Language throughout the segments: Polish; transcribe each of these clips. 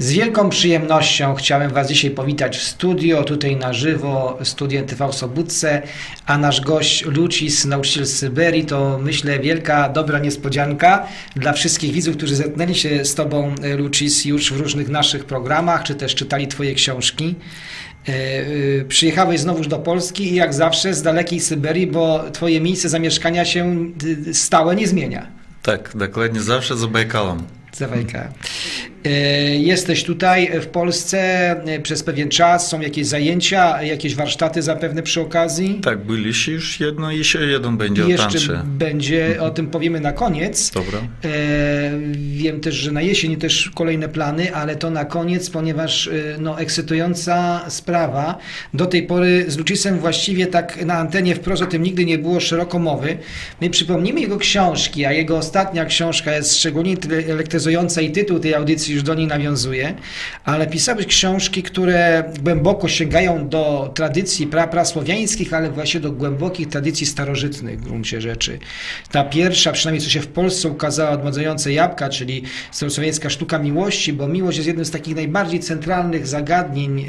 Z wielką przyjemnością chciałem Was dzisiaj powitać w studio, tutaj na żywo, studio TV Sobótce, a nasz gość Lucis, nauczyciel z Syberii, to myślę wielka, dobra niespodzianka dla wszystkich widzów, którzy zetknęli się z Tobą, Lucis, już w różnych naszych programach, czy też czytali Twoje książki. E, e, przyjechałeś znowuż do Polski i jak zawsze z dalekiej Syberii, bo Twoje miejsce zamieszkania się stałe nie zmienia. Tak, dokładnie, zawsze za Bajkalem. Zawajka. E, jesteś tutaj w Polsce e, przez pewien czas, są jakieś zajęcia, jakieś warsztaty zapewne przy okazji? Tak, byliście już jedno, jeszcze jeden będzie Jeszcze o tantrze. będzie, mhm. o tym powiemy na koniec. Dobra. E, wiem też, że na jesień też kolejne plany, ale to na koniec, ponieważ no, ekscytująca sprawa. Do tej pory z Lucisem właściwie tak na antenie wprost o tym nigdy nie było szeroko mowy. My przypomnimy jego książki, a jego ostatnia książka jest szczególnie elektryzująca i tytuł tej audycji już do niej nawiązuje, ale pisałeś książki, które głęboko sięgają do tradycji pra, prasłowiańskich, ale właśnie do głębokich tradycji starożytnych w gruncie rzeczy. Ta pierwsza, przynajmniej co się w Polsce ukazała, odmładzające jabłka, czyli starosłowiańska sztuka miłości, bo miłość jest jednym z takich najbardziej centralnych zagadnień, e,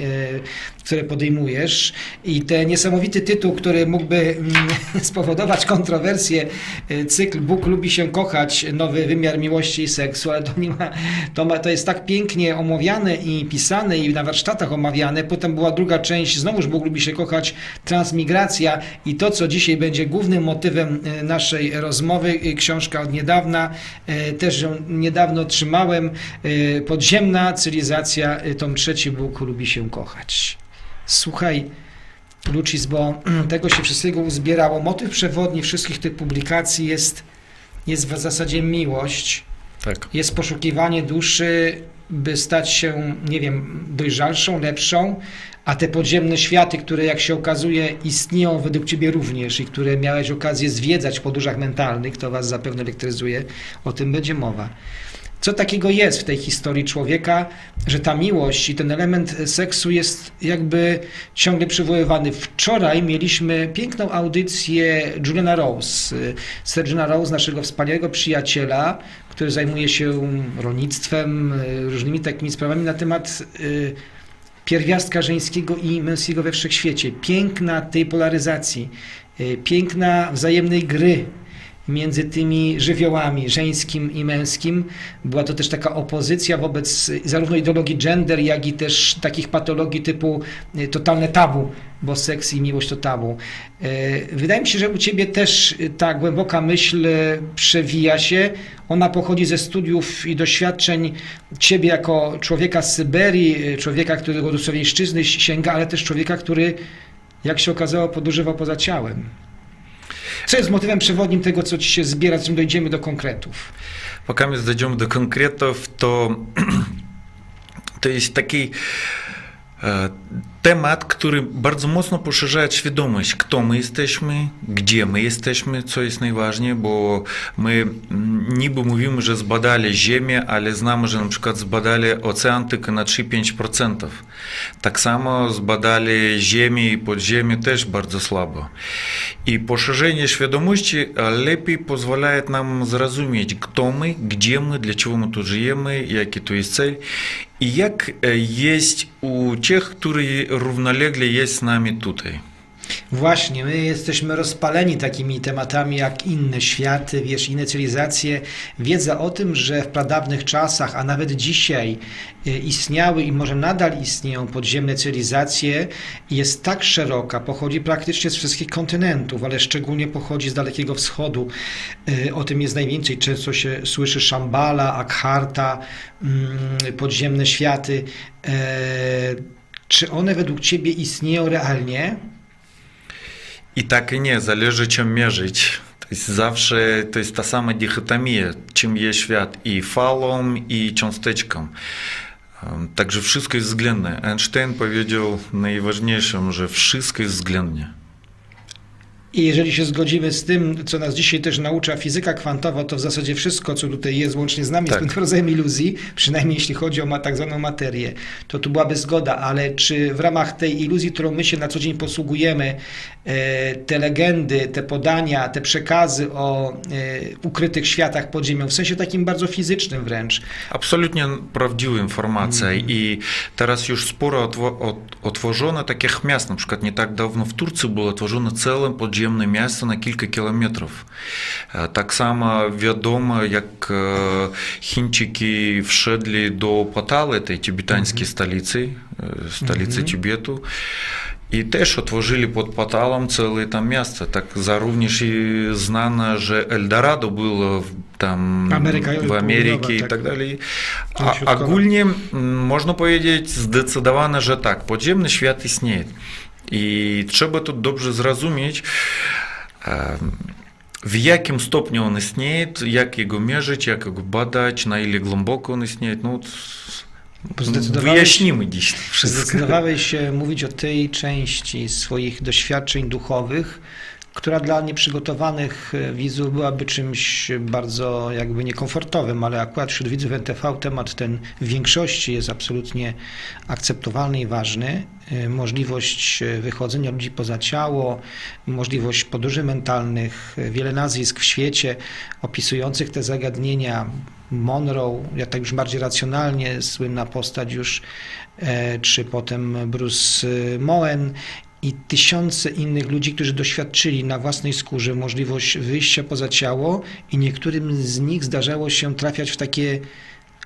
które podejmujesz i ten niesamowity tytuł, który mógłby mm, spowodować kontrowersję, e, cykl Bóg lubi się kochać, nowy wymiar miłości i seksu, ale to nie ma, to ma, to jest tak pięknie omawiane i pisane i na warsztatach omawiane. Potem była druga część, znowuż Bóg lubi się kochać, transmigracja i to, co dzisiaj będzie głównym motywem e, naszej rozmowy, e, książka od niedawna, e, też ją niedawno otrzymałem, podziemna cywilizacja, tom trzeci Bóg lubi się kochać. Słuchaj, Lucis, bo tego się wszystkiego uzbierało. Motyw przewodni wszystkich tych publikacji jest, jest w zasadzie miłość tak. Jest poszukiwanie duszy, by stać się, nie wiem, dojrzalszą, lepszą, a te podziemne światy, które jak się okazuje istnieją według Ciebie również i które miałeś okazję zwiedzać w podróżach mentalnych, to Was zapewne elektryzuje, o tym będzie mowa. Co takiego jest w tej historii człowieka, że ta miłość i ten element seksu jest jakby ciągle przywoływany. Wczoraj mieliśmy piękną audycję Juliana Rose, Sergina Rose, naszego wspaniałego przyjaciela, który zajmuje się rolnictwem, różnymi takimi sprawami na temat y, pierwiastka żeńskiego i męskiego we wszechświecie. Piękna tej polaryzacji, y, piękna wzajemnej gry między tymi żywiołami żeńskim i męskim. Była to też taka opozycja wobec zarówno ideologii gender, jak i też takich patologii typu y, totalne tabu, bo seks i miłość to tabu. Y, wydaje mi się, że u Ciebie też ta głęboka myśl przewija się. Ona pochodzi ze studiów i doświadczeń Ciebie jako człowieka z Syberii, człowieka, którego do słowiańszczyzny sięga, ale też człowieka, który, jak się okazało, podróżował poza ciałem. Co jest motywem przewodnim tego, co ci się zbiera, czym dojdziemy do konkretów? Пока мы дойдем до конкретов, то, то есть такие temat, który bardzo mocno poszerza świadomość, kto my jesteśmy, gdzie my jesteśmy, co jest najważniejsze, bo my niby mówimy, że zbadali Ziemię, ale znamy, że na przykład zbadali ocean tylko na 3-5%. Tak samo zbadali Ziemię i podziemie też bardzo słabo. I poszerzenie świadomości lepiej pozwala nam zrozumieć, kto my, gdzie my, dla czego my tu żyjemy, jaki to jest cel i jak jest u tych, którzy równolegle jest z nami tutaj. Właśnie, my jesteśmy rozpaleni takimi tematami jak inne światy, wiesz, inne cywilizacje. Wiedza o tym, że w pradawnych czasach, a nawet dzisiaj y, istniały i może nadal istnieją podziemne cywilizacje, jest tak szeroka, pochodzi praktycznie z wszystkich kontynentów, ale szczególnie pochodzi z Dalekiego Wschodu. Y, o tym jest najwięcej. Często się słyszy Shambhala, Akharta, mm, podziemne światy. Czy one według Ciebie istnieją realnie? I tak i nie, zależy czym mierzyć. To jest zawsze, to jest ta sama dichotomia, czym jest świat i falą, i cząsteczką. Także wszystko jest względne. Einstein powiedział najważniejszym, że wszystko jest względnie. I jeżeli się zgodzimy z tym, co nas dzisiaj też naucza fizyka kwantowa, to w zasadzie wszystko, co tutaj jest, łącznie z nami, tak. jest pewnym rodzajem iluzji, przynajmniej jeśli chodzi o tak zwaną materię, to tu byłaby zgoda, ale czy w ramach tej iluzji, którą my się na co dzień posługujemy, te legendy, te podania, te przekazy o e, ukrytych światach pod ziemią, w sensie takim bardzo fizycznym wręcz. Absolutnie prawdziwa informacja mm. i teraz już sporo otworzono takich miast, na przykład nie tak dawno w Turcji było otworzone całe podziemne miasto na kilka kilometrów. Tak samo wiadomo, jak Chińczyki wszedli do Patały, tej tybetańskiej stolicy, stolicy Tibetu, i też otworzyli pod Patalą całe tam miasto. Tak również i znane, że Eldorado było tam Ameryka, w Ameryce i tak dalej. A ogólnie można powiedzieć zdecydowanie, że tak, podziemny świat istnieje. I trzeba tu dobrze zrozumieć, w jakim stopniu on istnieje, jak jego mierzyć, jak go badać, na ile głęboko on istnieje. Wyjaśnimy dziś wszystko. Zdecydowałeś się mówić o tej części swoich doświadczeń duchowych, która dla nieprzygotowanych e, widzów byłaby czymś bardzo jakby niekomfortowym, ale akurat wśród widzów NTV temat ten w większości jest absolutnie akceptowalny i ważny. E, możliwość e, wychodzenia ludzi poza ciało, możliwość podróży mentalnych, wiele nazwisk w świecie opisujących te zagadnienia. Monroe, ja tak już bardziej racjonalnie, słynna postać już, czy potem Bruce Moen i tysiące innych ludzi, którzy doświadczyli na własnej skórze możliwość wyjścia poza ciało i niektórym z nich zdarzało się trafiać w takie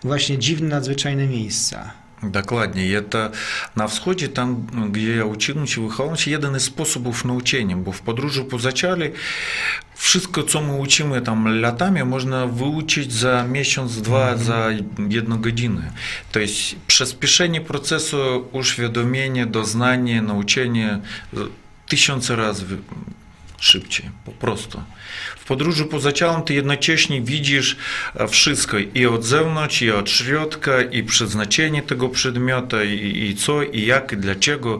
właśnie dziwne, nadzwyczajne miejsca. Dokładnie. I to na wschodzie, tam gdzie ja uczyłem się, wychowałem się, jeden z sposobów nauczenia, bo w podróży poza ciele wszystko, co my uczymy tam latami, można wyuczyć za miesiąc, dwa, mm -hmm. za jedną godzinę. To jest przyspieszenie procesu uświadomienia, doznania, nauczenia tysiące razy szybciej, po prostu. W podróży poza ciałem ty jednocześnie widzisz wszystko i od zewnątrz, i od środka, i przeznaczenie tego przedmiotu, i, i co, i jak, i dlaczego.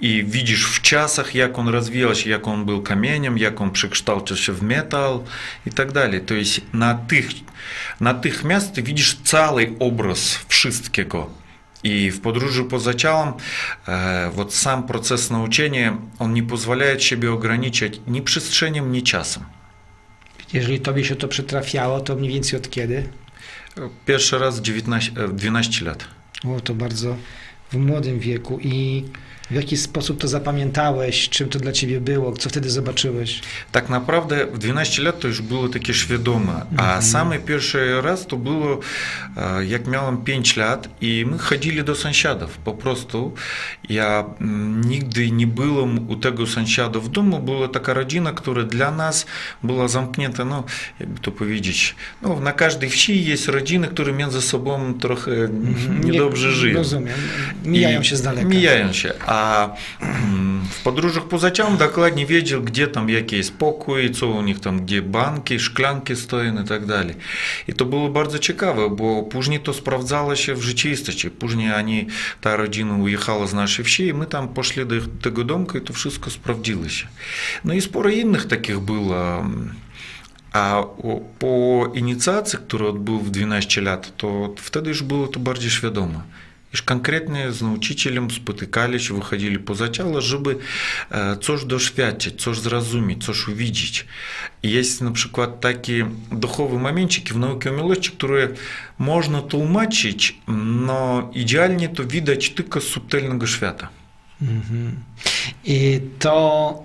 I widzisz w czasach, jak on rozwijał się, jak on był kamieniem, jak on przekształcił się w metal i tak dalej. To jest na tych, natychmiast ty widzisz cały obraz wszystkiego. И в подорожи по зачалам э, вот сам процесс научения, он не позволяет себе ограничить ни przestrzenią, ни czasem. Jeżeli tobie się to przytrafiało, to mniej więcej od kiedy? Pierwszy raz 19, 12 lat. O, to bardzo w młodym wieku i w jaki sposób to zapamiętałeś? Czym to dla ciebie było? Co wtedy zobaczyłeś? Tak naprawdę w 12 lat to już było takie świadome, a mm -hmm. samy pierwszy raz to było jak miałem 5 lat i my chodzili do sąsiadów. Po prostu ja nigdy nie byłem u tego sąsiada w domu. Była taka rodzina, która dla nas była zamknięta, no jakby to powiedzieć, no na każdej wsi jest rodziny, które między sobą trochę niedobrze nie, żyją. Rozumiem. Mijają I się z daleka. Mijają się. A a w podróżach poza ciałem dokładnie wiedział, gdzie tam jaki jest pokój, co u nich tam, gdzie banki, szklanki stoją i tak dalej. I to było bardzo ciekawe, bo później to sprawdzało się w rzeczywistości. Później oni, ta rodzina ujechała z naszej wsi i my tam poszli do tego domku i to wszystko sprawdziło się. No i sporo innych takich było. A po inicjacji, która odbył w 12 lat, to wtedy już było to bardziej świadome. Już konkretnie z nauczycielem spotykali się, wychodzili poza ciało, żeby coś doświadczyć, coś zrozumieć, coś uwidzieć. Jest na przykład takie duchowe momenciki w nauce miłości, które można tłumaczyć, no idealnie to widać tylko z subtelnego świata. I to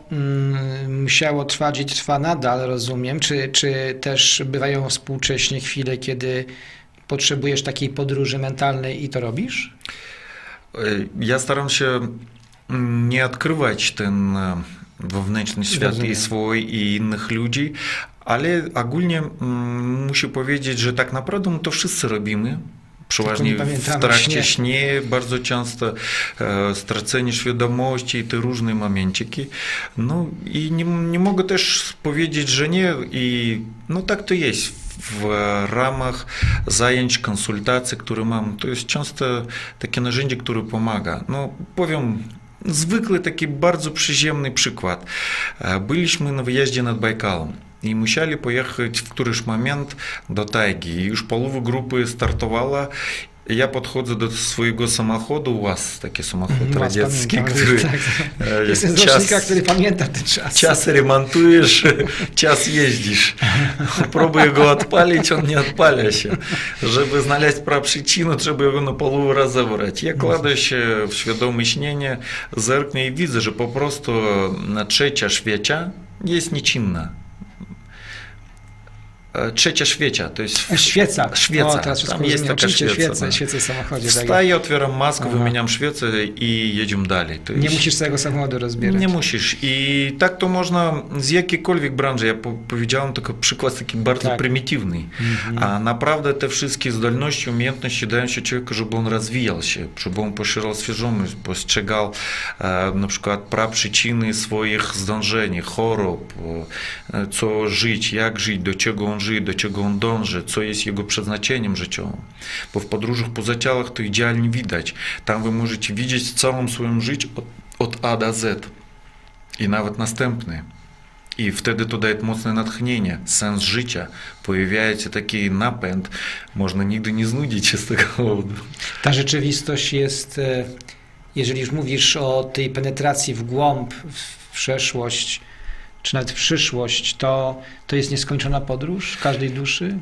musiało trwać i trwa nadal, rozumiem. Czy, czy też bywają współcześnie chwile, kiedy potrzebujesz takiej podróży mentalnej i to robisz? Ja staram się nie odkrywać ten wewnętrzny świat Rozumiem. i swój, i innych ludzi, ale ogólnie muszę powiedzieć, że tak naprawdę to wszyscy robimy. Przeważnie w trakcie śnie bardzo często e, stracenie świadomości i te różne momenciki. No i nie, nie mogę też powiedzieć, że nie i no tak to jest w ramach zajęć, konsultacji, które mam, to jest często takie narzędzie, które pomaga. No, powiem zwykły taki bardzo przyziemny przykład. Byliśmy na wyjeździe nad Bajkalem. I musieli pojechać w któryś moment do tajgi. I już połowa grupy startowała Я подходжу до свого самоходу, у вас такий самоход Was радянський, pamiętam, który tak. e, Jestem z rocznika, który pamięta ten czas. час ремонтуєш, час їздиш. Пробуй його відпалити, він не відпаляється. Щоб знaleźć про причину, треба його на полу розібрати. Я кладу ще в świadome śnienie, zerknę i widzę, że po prostu trzecia świecia jest nieczynna. Trzecia świecia, to jest... Świeca. Świeca. O, teraz Tam jest taka świeca, świece, no. świece w samochodzie. Tak. Wstaję, otwieram maskę, Aha. wymieniam świecę i jedziemy dalej. To Nie musisz całego samochodu rozbierać. Nie musisz. I tak to można z jakiejkolwiek branży. Ja po- powiedziałem tylko przykład taki bardzo Tak. prymitywny. A naprawdę te wszystkie zdolności, umiejętności dają się człowieku, żeby on rozwijał się, żeby on poszerzał świadomość, postrzegał e, na przykład praprzyczyny swoich zdążeń, chorób, e, co żyć, jak żyć, do czego on żyje, do czego on dąży, co jest jego przeznaczeniem życiowym. Bo w podróżach poza ciałach to idealnie widać. Tam wy możecie widzieć całą swoją żyć od, od A do Z. I nawet następny. I wtedy to daje mocne natchnienie, sens życia. Pojawia się taki napęd. Można nigdy nie znudzić się z tego powodu. Ta rzeczywistość jest, e, jeżeli już mówisz o tej penetracji w głąb, w przeszłość, czy nawet przyszłość, to, to jest nieskończona podróż każdej duszy?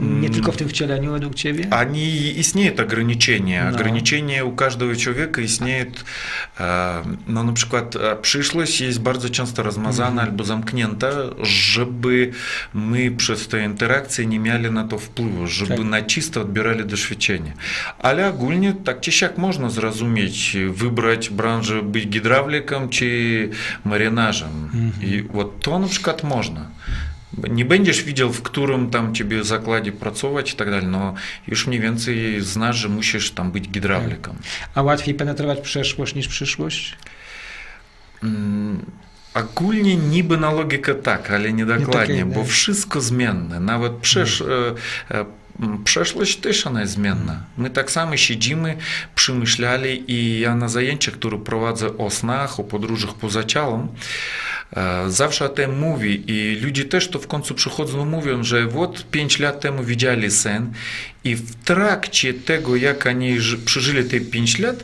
Nie tylko w tym wcieleniu według Ciebie? Они istnieют ограничения. Да. Ограничения у каждого человека e, No na przykład e, przyszłość jest bardzo często rozmazana albo zamknięta, żeby my przez te interakcje nie mieli na to wpływu, żeby Tak. na czysto odbierali doświadczenie. Ale ogólnie tak czy siak można zrozumieć, wybrać branżę być hydraulikiem czy marynarzem. I вот to na przykład można. Nie będziesz widział, w którym tam ciebie zakładzie pracować i tak dalej, no już mniej więcej znasz, że musisz tam być hydraulikiem. A łatwiej penetrować przeszłość niż przyszłość? Mm, Ogólnie niby na logikę tak, ale nie dokładnie, tak, bo tak. wszystko zmienne. Nawet przesz, e, e, m, przeszłość też ona jest zmienna. My tak samo siedzimy, przemyśleli i ja na zajęciach, które prowadzę o snach, o podróżach poza ciałem, e, zawsze o tym mówię i ludzie też to w końcu przychodzą i mówią, że вот 5 lat temu widzieli sen i w trakcie tego, jak oni ży- przeżyli te 5 lat,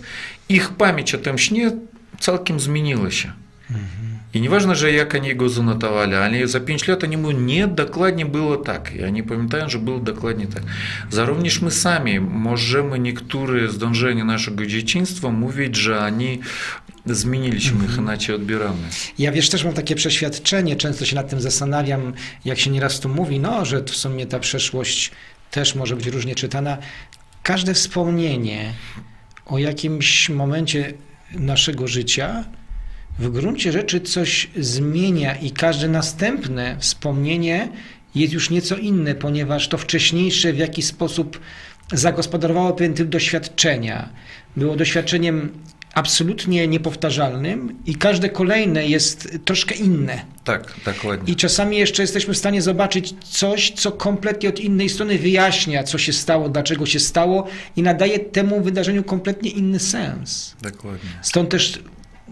ich pamięć o tym śnie całkiem zmieniła się. И не важно же, як они его занотовали, они за 5 лет они ему не докладnie było tak. I oni pamiętają, że było dokładnie tak. Zarównoż my sami możemy niektóre zdążenia naszego dzieciństwa mówić, że oni zmienili się, my ich inaczej odbieramy. Ja wiesz, też mam takie przeświadczenie, często się nad tym zastanawiam, jak się nieraz tu mówi, no, że w sumie ta przeszłość też może być różnie czytana. Każde wspomnienie o jakimś momencie naszego życia w gruncie rzeczy coś zmienia i każde następne wspomnienie jest już nieco inne, ponieważ to wcześniejsze w jakiś sposób zagospodarowało pewien typ doświadczenia. Było doświadczeniem absolutnie niepowtarzalnym i każde kolejne jest troszkę inne. Tak, dokładnie. I czasami jeszcze jesteśmy w stanie zobaczyć coś, co kompletnie od innej strony wyjaśnia, co się stało, dlaczego się stało i nadaje temu wydarzeniu kompletnie inny sens. Dokładnie. Stąd też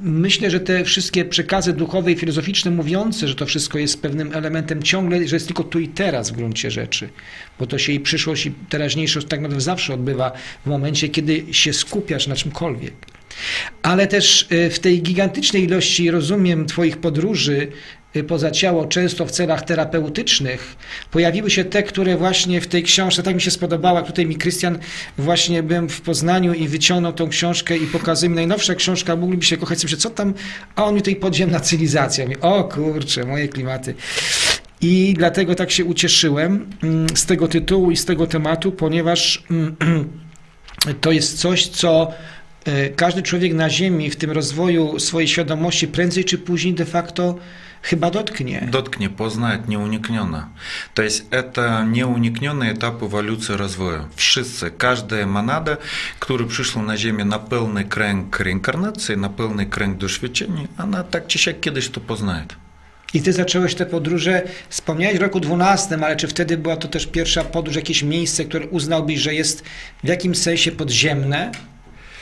myślę, że te wszystkie przekazy duchowe i filozoficzne mówiące, że to wszystko jest pewnym elementem ciągle, że jest tylko tu i teraz w gruncie rzeczy, bo to się i przyszłość i teraźniejszość tak naprawdę zawsze odbywa w momencie, kiedy się skupiasz na czymkolwiek. Ale też y, w tej gigantycznej ilości rozumiem Twoich podróży y, poza ciało, często w celach terapeutycznych, pojawiły się te, które właśnie w tej książce, tak mi się spodobała, tutaj mi Krystian, właśnie byłem w Poznaniu i wyciągnął tą książkę i pokazuje mi najnowsza książka, mogliby się kochać, myślę, co tam, a on mi tutaj podziemna cywilizacja. Mówi, o kurczę, moje klimaty. I dlatego tak się ucieszyłem mm, z tego tytułu i z tego tematu, ponieważ mm, to jest coś, co każdy człowiek na Ziemi w tym rozwoju swojej świadomości prędzej czy później de facto chyba dotknie. Доткnie, познает, неуникненно. То есть это неуникненный этап эволюции развоя. Wszyscy, każda monada, która przyszła na Ziemię na pełny kręg reinkarnacji, na pełny kręg doświadczeń, ona tak czy siak kiedyś to poznaje. I ty zacząłeś te podróże, wspomniałeś w roku 12, ale czy wtedy była to też pierwsza podróż, jakieś miejsce, które uznałbyś, że jest w jakimś sensie podziemne?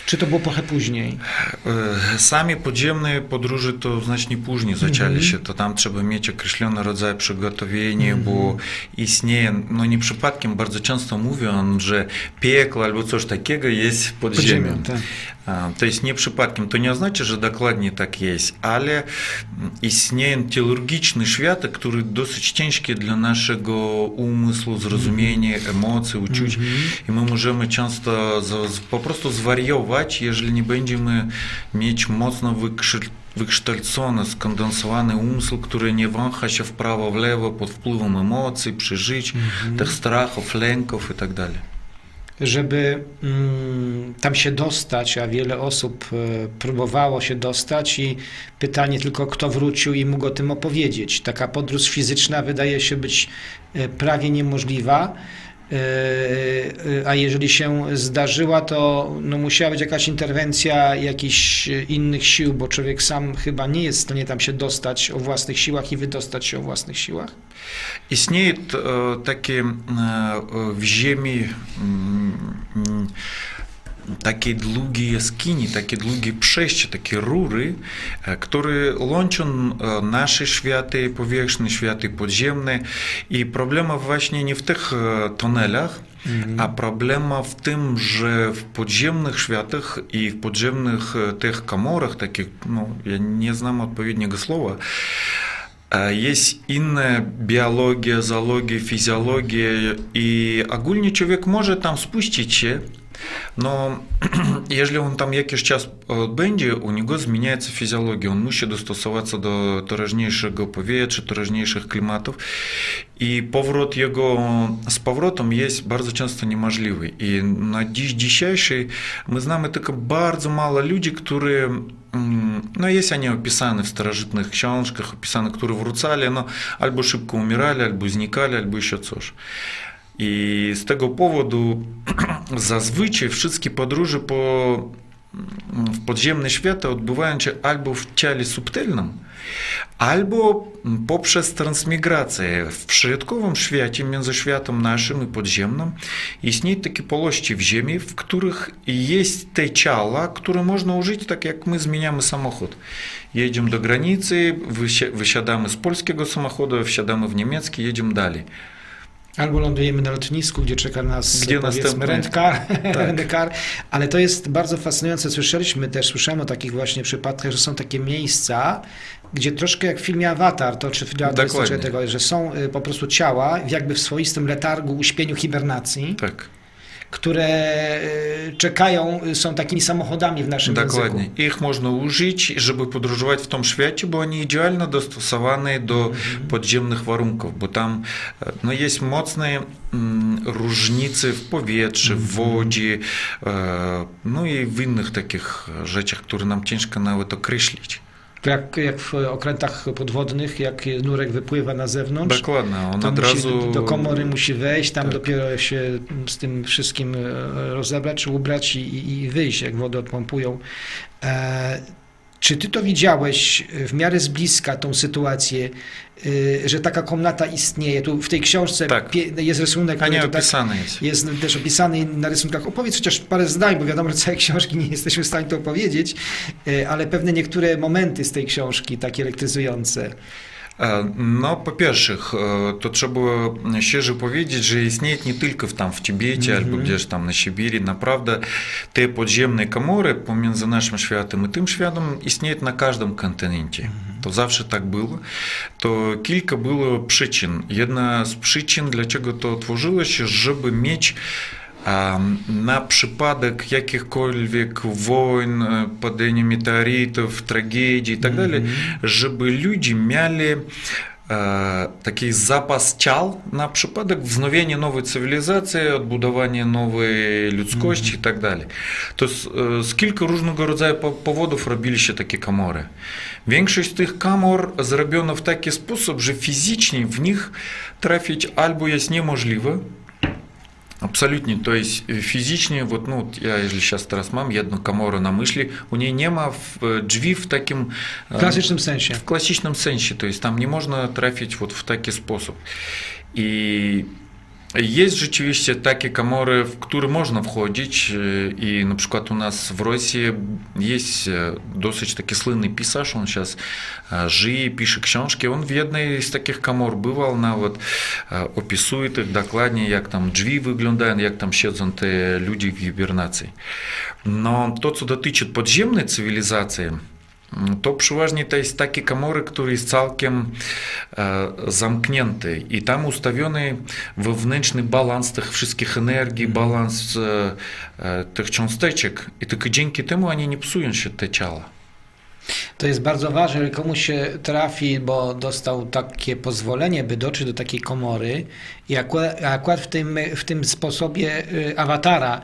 Czy to było trochę później? Sami podziemne podróże to znacznie później zaczęli się, to tam trzeba mieć określony rodzaj przygotowania, bo istnieje, no nie przypadkiem bardzo często mówią, że piekło albo coś takiego jest pod ziemią. tak. Jest nie przypadkiem, to nie oznacza, że dokładnie tak jest, ale istnieją teologiczne światy, które dosyć ciężkie dla naszego umysłu, zrozumienia, emocji, uczuć i my możemy często po prostu zwariować, jeżeli nie będziemy mieć mocno wykształcony, skondensowany umysł, który nie wącha się w prawo, w lewo pod wpływem emocji, przeżyć, tych strachów, lęków i dalej żeby mm, tam się dostać, a wiele osób e, próbowało się dostać i pytanie tylko kto wrócił i mógł o tym opowiedzieć. Taka podróż fizyczna wydaje się być e, prawie niemożliwa. E, a jeżeli się zdarzyła, to no musiała być jakaś interwencja jakichś innych sił, bo człowiek sam chyba nie jest w stanie tam się dostać o własnych siłach i wydostać się o własnych siłach. Istnieje takie w ziemi takie długie jaskini, takie długie przejścia, takie rury, e, które łączą e, nasze światy powierzchni, światy podziemne i problema właśnie nie w tych e, tunelach, mhm. A problema w tym, że w podziemnych światach i w podziemnych tych komorach, takich, no, ja nie znam odpowiedniego słowa, jest inna biologia, zoologia, fizjologia i ogólnie człowiek może tam spuścić się, но если он там які час э, бенди у него изменяется физиология. Он мусіць дастасавацца до таражнейшага паветча таражнейшых климатов. И поворот его с поворотом есть очень часто неможливый. И на дичь дичайший мы знаем это как bardzo мало людей, которые ну, есть они описаны в старожитных książках, описаны, которые вруцали но альбо шибко умирали, альбо изникали альбо еще что-ж I z tego powodu zazwyczaj wszystkie podróże po w podziemny świat odbywają się albo w ciele subtelnym, albo poprzez transmigrację. W środkowym świecie, między światem naszym i podziemnym, istnieją takie polości w ziemi, w których jest te ciała, które można użyć tak jak my zmieniamy samochód. Jedziemy do granicy, wysiadamy z polskiego samochodu, wsiadamy w niemiecki, jedziemy dalej. Albo lądujemy na lotnisku, gdzie czeka nas gdzie powiedzmy tak. ale to jest bardzo fascynujące. Słyszeliśmy też, słyszałem o takich właśnie przypadkach, że są takie miejsca, gdzie troszkę jak w filmie Avatar, to czy w tego, że są y, po prostu ciała jakby w swoistym letargu, uśpieniu, hibernacji. Tak które e, czekają, są takimi samochodami w naszym Dokładnie. języku. Ich można użyć, żeby podróżować w tym świecie, bo oni idealnie dostosowane do mhm. podziemnych warunków, bo tam e, no, jest mocne mm, różnice w powietrzu, w mhm. wodzie, e, no i w innych takich rzeczach, które nam ciężko nawet określić. Jak, jak w okrętach podwodnych, jak nurek wypływa na zewnątrz, Dokładnie, on od razu... do komory musi wejść, tam tak. dopiero się z tym wszystkim e, rozebrać, czy ubrać i, i wyjść, jak wodę odpompują. E, czy ty to widziałeś w miarę z bliska, tą sytuację, y, że taka komnata istnieje? Tu w tej książce tak. jest rysunek, A nie opisany tak jest. Jest też opisany na rysunkach. Opowiedz chociaż parę zdań, bo wiadomo, że całe książki nie jesteśmy w stanie to opowiedzieć, y, ale pewne niektóre momenty z tej książki, takie elektryzujące. No, по-pierwsze, to trzeba szczerze powiedzieć, że istnieje nie tylko w, tam w Tybecie mm -hmm. albo gdzieś tam na Sibiri. Naprawdę te podziemne komory pomiędzy naszym światem i tym światem istnieją na każdym kontynencie. Mm -hmm. To zawsze tak było. To kilka było przyczyn. Jedna z przyczyn, dlaczego to tworzyło się, żeby mieć na przypadek jakichkolwiek wojen, padania meteorytów, tragedii itd., mm -hmm. żeby ludzie mieli taki zapas ciał na przypadek wznowienia nowej cywilizacji, odbudowania nowej ludzkości mm -hmm. itd. To z, z kilku różnego rodzaju powodów robili się takie komory. Większość z tych komor zrobiono w taki sposób, że fizycznie w nich trafić albo jest niemożliwe, Абсолютно, то есть э, физичнее. Вот, ну, я якщо зараз Тарас мам, єдну камору на мишлі, у нее нема джвів э, в таким... Э, в класичному сенсі. В класичному сенсі, то есть там не можно трафити вот в такий способ и... Есть takie komory, w które można wchodzić i na przykład u nas w Rosji jest dosyć taki słynny pisarz, on сейчас żyje, pisze książki, on w jednej z takich komor bywał, nawet opisuje ich dokładnie, jak tam drzwi wyglądają, jak tam siedzą te ludzie w hibernacji. No to, co dotyczy podziemnej cywilizacji, to przeważnie to jest takie komory, które jest całkiem e, zamknięte i tam ustawiony wewnętrzny balans tych wszystkich energii, balans e, e, tych cząsteczek i tylko dzięki temu oni nie psują się te ciała. To jest bardzo ważne, że komuś się trafi, bo dostał takie pozwolenie, by dotrzeć do takiej komory i akurat, akurat w, tym, w tym sposobie awatara,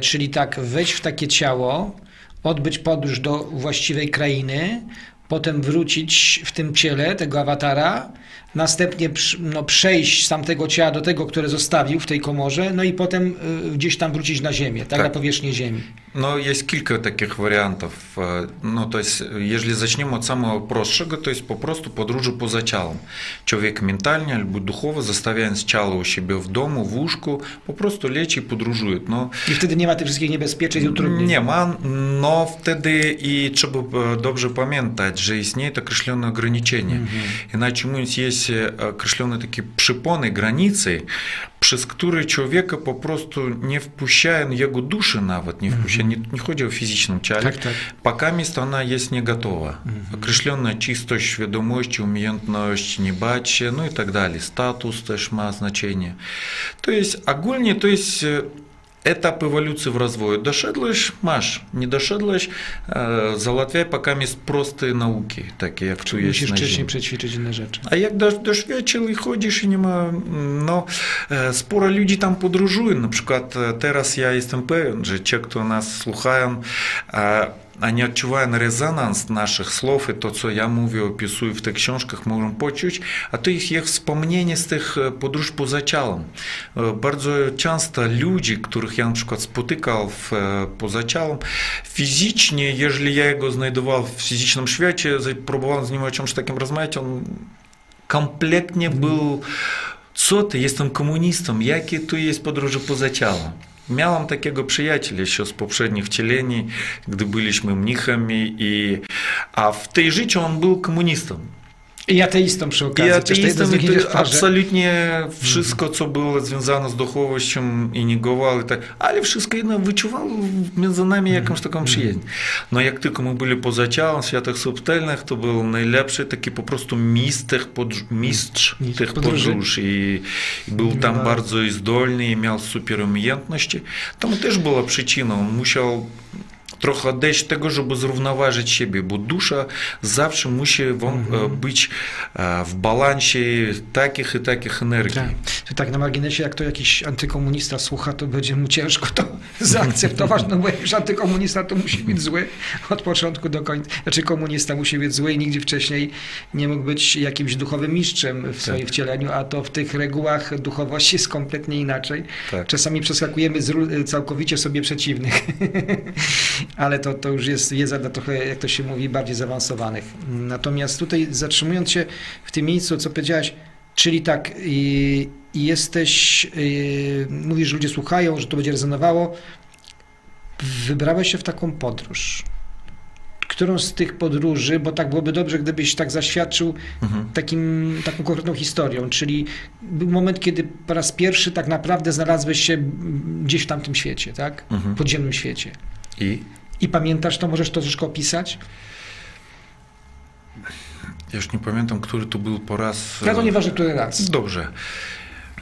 czyli tak wejść w takie ciało, odbyć podróż do właściwej krainy, potem wrócić w tym ciele tego awatara, następnie no, przejść z tamtego ciała do tego, które zostawił w tej komorze, no i potem y, gdzieś tam wrócić na ziemię, tak, tak. na powierzchnię ziemi. No, jest kilka takich wariantów. No, to jest, jeżeli zaczniemy od samego prostszego, to jest po prostu podróże poza ciałem. Człowiek mentalnie albo duchowo, zostawiając ciało u siebie w domu, w łóżku, po prostu leci i podróżuje. No, I wtedy nie ma tych wszystkich niebezpieczeństw i utrudnień. Nie ma, no wtedy i trzeba dobrze pamiętać, że istnieje określone ograniczenie. Mhm. Inaczej mówiąc, jest якісь э, окреслені такие шипоны границы, через которые человека попросту не впущає, ну, його душі навіть не впущає, не, не ходить у фізичному тілі, так, так. поки місто вона є не готова. Окреслена чистость, свідомість, не небачення, ну и так далее, Статус тошма значение, то есть, Тобто, то есть э, этап эволюции в развое. Дошedłeś, masz. Nie doszedłeś, załatwiaj пока jest proste nauki, takie jak tu jest Musisz wcześniej przećwiczyć inne rzeczy. A jak doświadczył i chodzisz i nie ma, no, sporo ludzi tam podróżuje. Na przykład teraz ja jestem pewien, że ci, kto nas słuchają, a nie odczuwają rezonans naszych słów i to, co ja mówię, opisuję w tych książkach, możemy poczuć, a to ich, ich wspomnienie z tych podróż poza ciałem. Bardzo często ludzi, których ja na przykład spotykał w, poza ciałem, fizycznie, jeżeli ja go znajdował w fizycznym świecie, próbowałem z nim o czymś takim rozmawiać, on kompletnie był co ty, jestem komunistą, jakie tu jest podróże poza ciałem? Miałam takiego przyjaciela jeszcze z poprzednich wcieleni, gdy byliśmy mnichami, i, a w tej życiu on był komunistą. I ateistą przy okazji. I ateistą i to absolutnie wszystko, co było związane z duchowością i negował, i tak, ale wszystko jedno wyczuwał między nami jakąś taką przyjaźń. No jak tylko my byli poza ciałem, w światach subtelnych, to był najlepszy taki po prostu mistrz podróż, mistrz tych podróż i, i był tam bardzo zdolny i miał super umiejętności. Tam też była przyczyna, on musiał trochę odejść tego, żeby zrównoważyć siebie, bo dusza zawsze musi mhm. być w balansie takich i takich energii. Tak. Tak na marginesie, jak to jakiś antykomunista słucha, to będzie mu ciężko to zaakceptować, no bo jakiś antykomunista to musi być zły od początku do końca. Znaczy komunista musi być zły i nigdy wcześniej nie mógł być jakimś duchowym mistrzem w swoim tak. wcieleniu, a to w tych regułach duchowości jest kompletnie inaczej. Tak. Czasami przeskakujemy z całkowicie sobie przeciwnych. Ale to, to już jest wiedza dla trochę, jak to się mówi, bardziej zaawansowanych. Natomiast tutaj zatrzymując się w tym miejscu, co powiedziałaś, czyli tak, jesteś, y, mówisz, że ludzie słuchają, że to będzie rezonowało, wybrałeś się w taką podróż. Którą z tych podróży, bo tak byłoby dobrze, gdybyś tak zaświadczył mhm. takim, taką konkretną historią, czyli był moment, kiedy po raz pierwszy tak naprawdę znalazłeś się gdzieś w tamtym świecie, tak? Mhm. Podziemnym świecie. I? I pamiętasz to? Możesz to troszkę opisać? Ja już nie pamiętam, który to był po raz. Ja to nieważne, który raz. Dobrze.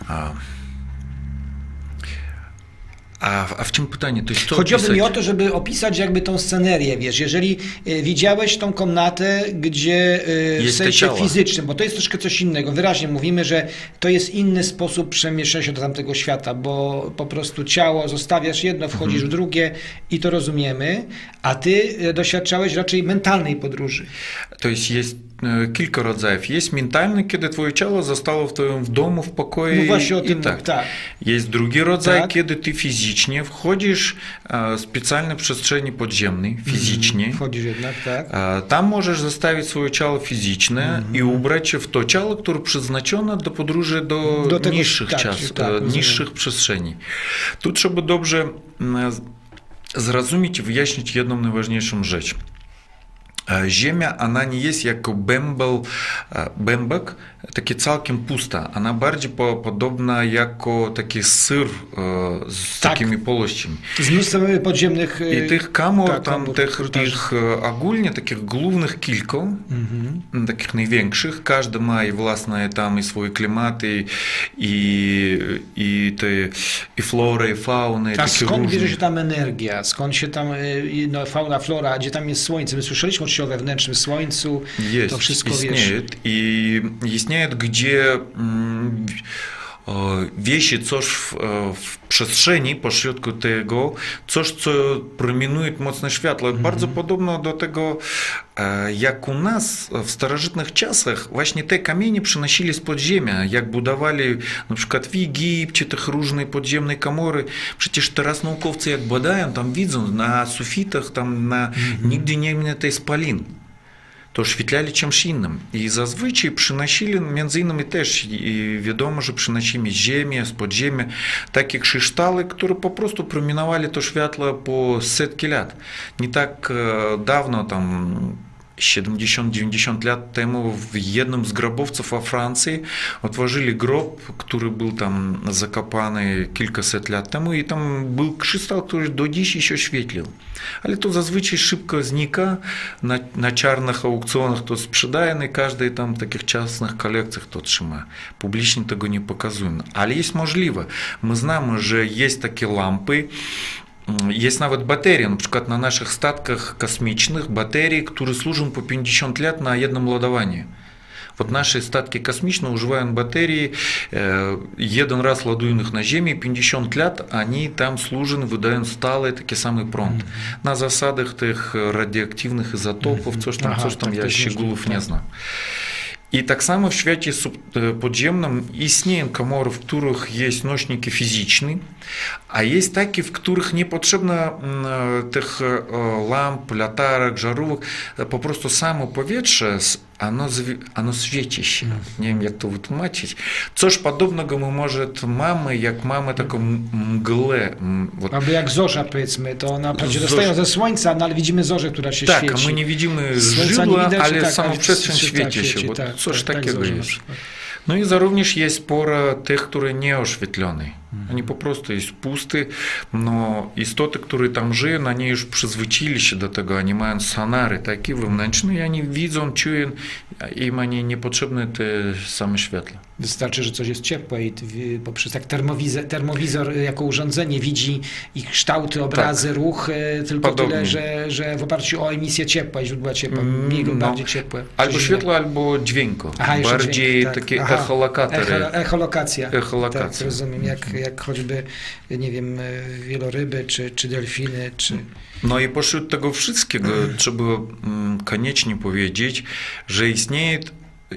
A, a, a w czym pytanie? To jest Chodziłoby opisać? mi o to, żeby opisać jakby tą scenerię, wiesz, jeżeli y, widziałeś tą komnatę, gdzie w sensie fizycznym, bo to jest troszkę coś innego. Wyraźnie mówimy, że to jest inny sposób przemieszczania się do tamtego świata, bo po prostu ciało zostawiasz jedno, wchodzisz mhm. w drugie i to rozumiemy, a ty y, doświadczałeś raczej mentalnej podróży. To jest, jest e, kilka rodzajów. Jest mentalny, kiedy twoje ciało zostało w twoim domu, w pokoju No właśnie o i tym, tak. tak. Jest drugi rodzaj, Tak. kiedy ty fizycznie wchodzisz e, w specjalne przestrzeni podziemnej, fizycznie. Wchodzisz jednak, tak? E, Tam możesz zostawić swoje ciało fizyczne i ubrać się w to ciało, które przeznaczone do podróży do, Do tego- niższych tak, czas, tak, e, niższych przestrzeni. Tu trzeba dobrze mm, zrozumieć i wyjaśnić jedną najważniejszą rzecz. E, Ziemia, ona nie jest jako bębel, e, bębek, takie całkiem pusta. Ona bardziej po, podobna jako taki syr e, z Tak. takimi polościami. Z mnóstwem podziemnych... I tych kamor, tak, tam tych, korytarzy. tych ogólnie takich głównych kilku, Mhm. takich największych, każdy ma i własne tam i swój klimat, i, i, te, i flora, i fauna, i A skąd różne. bierze się tam energia? Skąd się tam, no, fauna, flora, gdzie tam jest słońce? My słyszeliśmy oczywiście się o wewnętrznym słońcu. Jest, to wszystko istnieje. Wiesz. I istnieje, gdzie... Mm, вещи, coś w, e, w przestrzeni pośrodku tego, coś, co promieniuje mocne światło. Bardzo podobno do tego, e, jak u nas w starożytnych czasach właśnie te kamienie przynosili z podziemia, jak budowali na przykład w Egipcie tych różne podziemne komory. Przecież teraz naukowcy jak badają, tam widzą na sufitach, tam na, nigdy nie ma tej spalin to oświetlali czymś innym. I zazwyczaj przynosili, między innymi też i wiadomo, że przynosimy z ziemi, z podziemia, takie kryształy, które po prostu promieniowali to światło po setki lat. Nie tak e, dawno, tam 70-90 лет тому в одном из гробовцев во Франции отважили гроб, который был там закопаний кількасот лет тому, и там был кристалл, который до діч еще світлів. Але то зазвичай шибко зника на, на чарних аукціонах, то спшидаєний, каждый там таких частных коллекциях тот шима публично того не показуем. Але есть, можливо. мы знаем уже есть такие лампы. Есть нават батэрыя например, ну, на наших статках касмічных батэрый, которые служым по 50 лет на одном ладовании. Вот наши статки космично уживаем батареи, э, один раз ладуем их на земле, 50 лет они там служен, выдают сталый таки самый пронт. Mm-hmm. На засадах тех э, радиоактивных изотопов, mm-hmm. то, что там, ага, то, что там я щегулов не знаю. I tak samo w świecie sub- podziemnym istnieją komory, w których jest nośniki fizyczne, a jest takie, w których nie potrzebno mm, tych e, lamp, latarek, żarówek, po prostu samo powietrze, ono, zwi- ono świeci się. Nie wiem, jak to wytłumaczyć. Coś podobnego my może mamy, jak mamy taką m- mgłę. m, Вот Albo jak zorza, powiedzmy, to ona wprawdzie Zorza. dostają ze słońca, no ale widzimy zorzę, która się Tak, świeci. a my nie widzimy Słońca nie żyła, widać, ale tak, sama ale przestrzeń tak, świeci się. świeci, Вот tak, coś tak, tak, takiego zorza na jest. przykład. No i również jest sporo tych, które nie oświetlone. Они po prostu jest pusty, no istoty, które tam żyją, oni już przyzwyczaili się do tego, oni mają sonary takie wewnętrzne i oni widzą, czują, im oni niepotrzebne te same światło. Wystarczy, że coś jest ciepłe i ty, wi- poprzez tak termowizor, termowizor jako urządzenie widzi ich kształty, obrazy, ruch, e, tylko Podobnie. tyle, że, że w oparciu o emisję ciepła i źródła ciepła, Mm, mniej lub no. bardziej ciepłe. Albo czy światło, albo dźwięku. Aha, jeszcze Bardziej dźwięk, tak. takie Aha. echolokatory. Echo, echolokacja. Echolokacja. Tak, rozumiem, jak, jak choćby, nie wiem, wieloryby, czy, czy delfiny, czy... No i pośród tego wszystkiego trzeba mm, koniecznie powiedzieć, że istnieje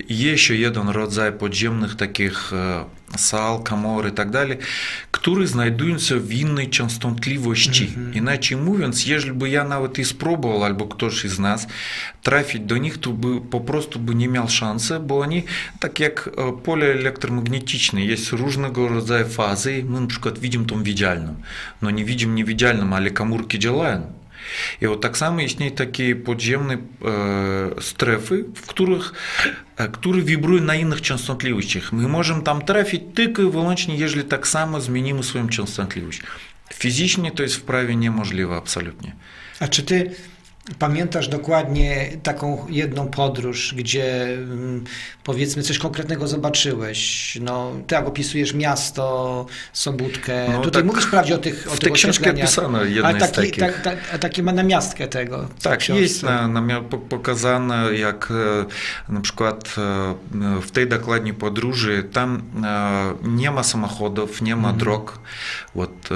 jeszcze jeden rodzaj podziemnych takich e, sal, komor i tak dalej, które znajdują się w innej częstotliwości. Inaczej mówiąc, jeżeli by ja nawet i spróbował, albo ktoś z nas trafić do nich, to by po prostu by nie miał szansy, bo oni, tak jak e, pole elektromagnetyczne, jest różnego rodzaju fazy, my na przykład widzimy tą widzialną, no nie widzimy niewidzialną, ale komórki działają. I вот так само istnieją takie podziemne e, strefy, w których, e, które wibrują na innych częstotliwościach. My możemy tam trafić tylko i wyłącznie, jeżeli tak samo zmienimy swoją częstotliwość. Fizycznie to jest wprawie niemożliwe absolutnie. A czy ty pamiętasz dokładnie taką jedną podróż, gdzie mm, powiedzmy coś konkretnego zobaczyłeś? No, ty jak opisujesz miasto, Sobótkę, No tutaj tak, mówisz wprawdzie o tych, o w tych tej książce oświetleniach, pisano jednej ale z taki, takich. tak, tak, a takie ma namiastkę tego. w Tak, książce. jest na, na, mia- po- pokazane, jak e, na przykład e, w tej dokładnie podróży tam e, nie ma samochodów, nie ma drog. Вот, e,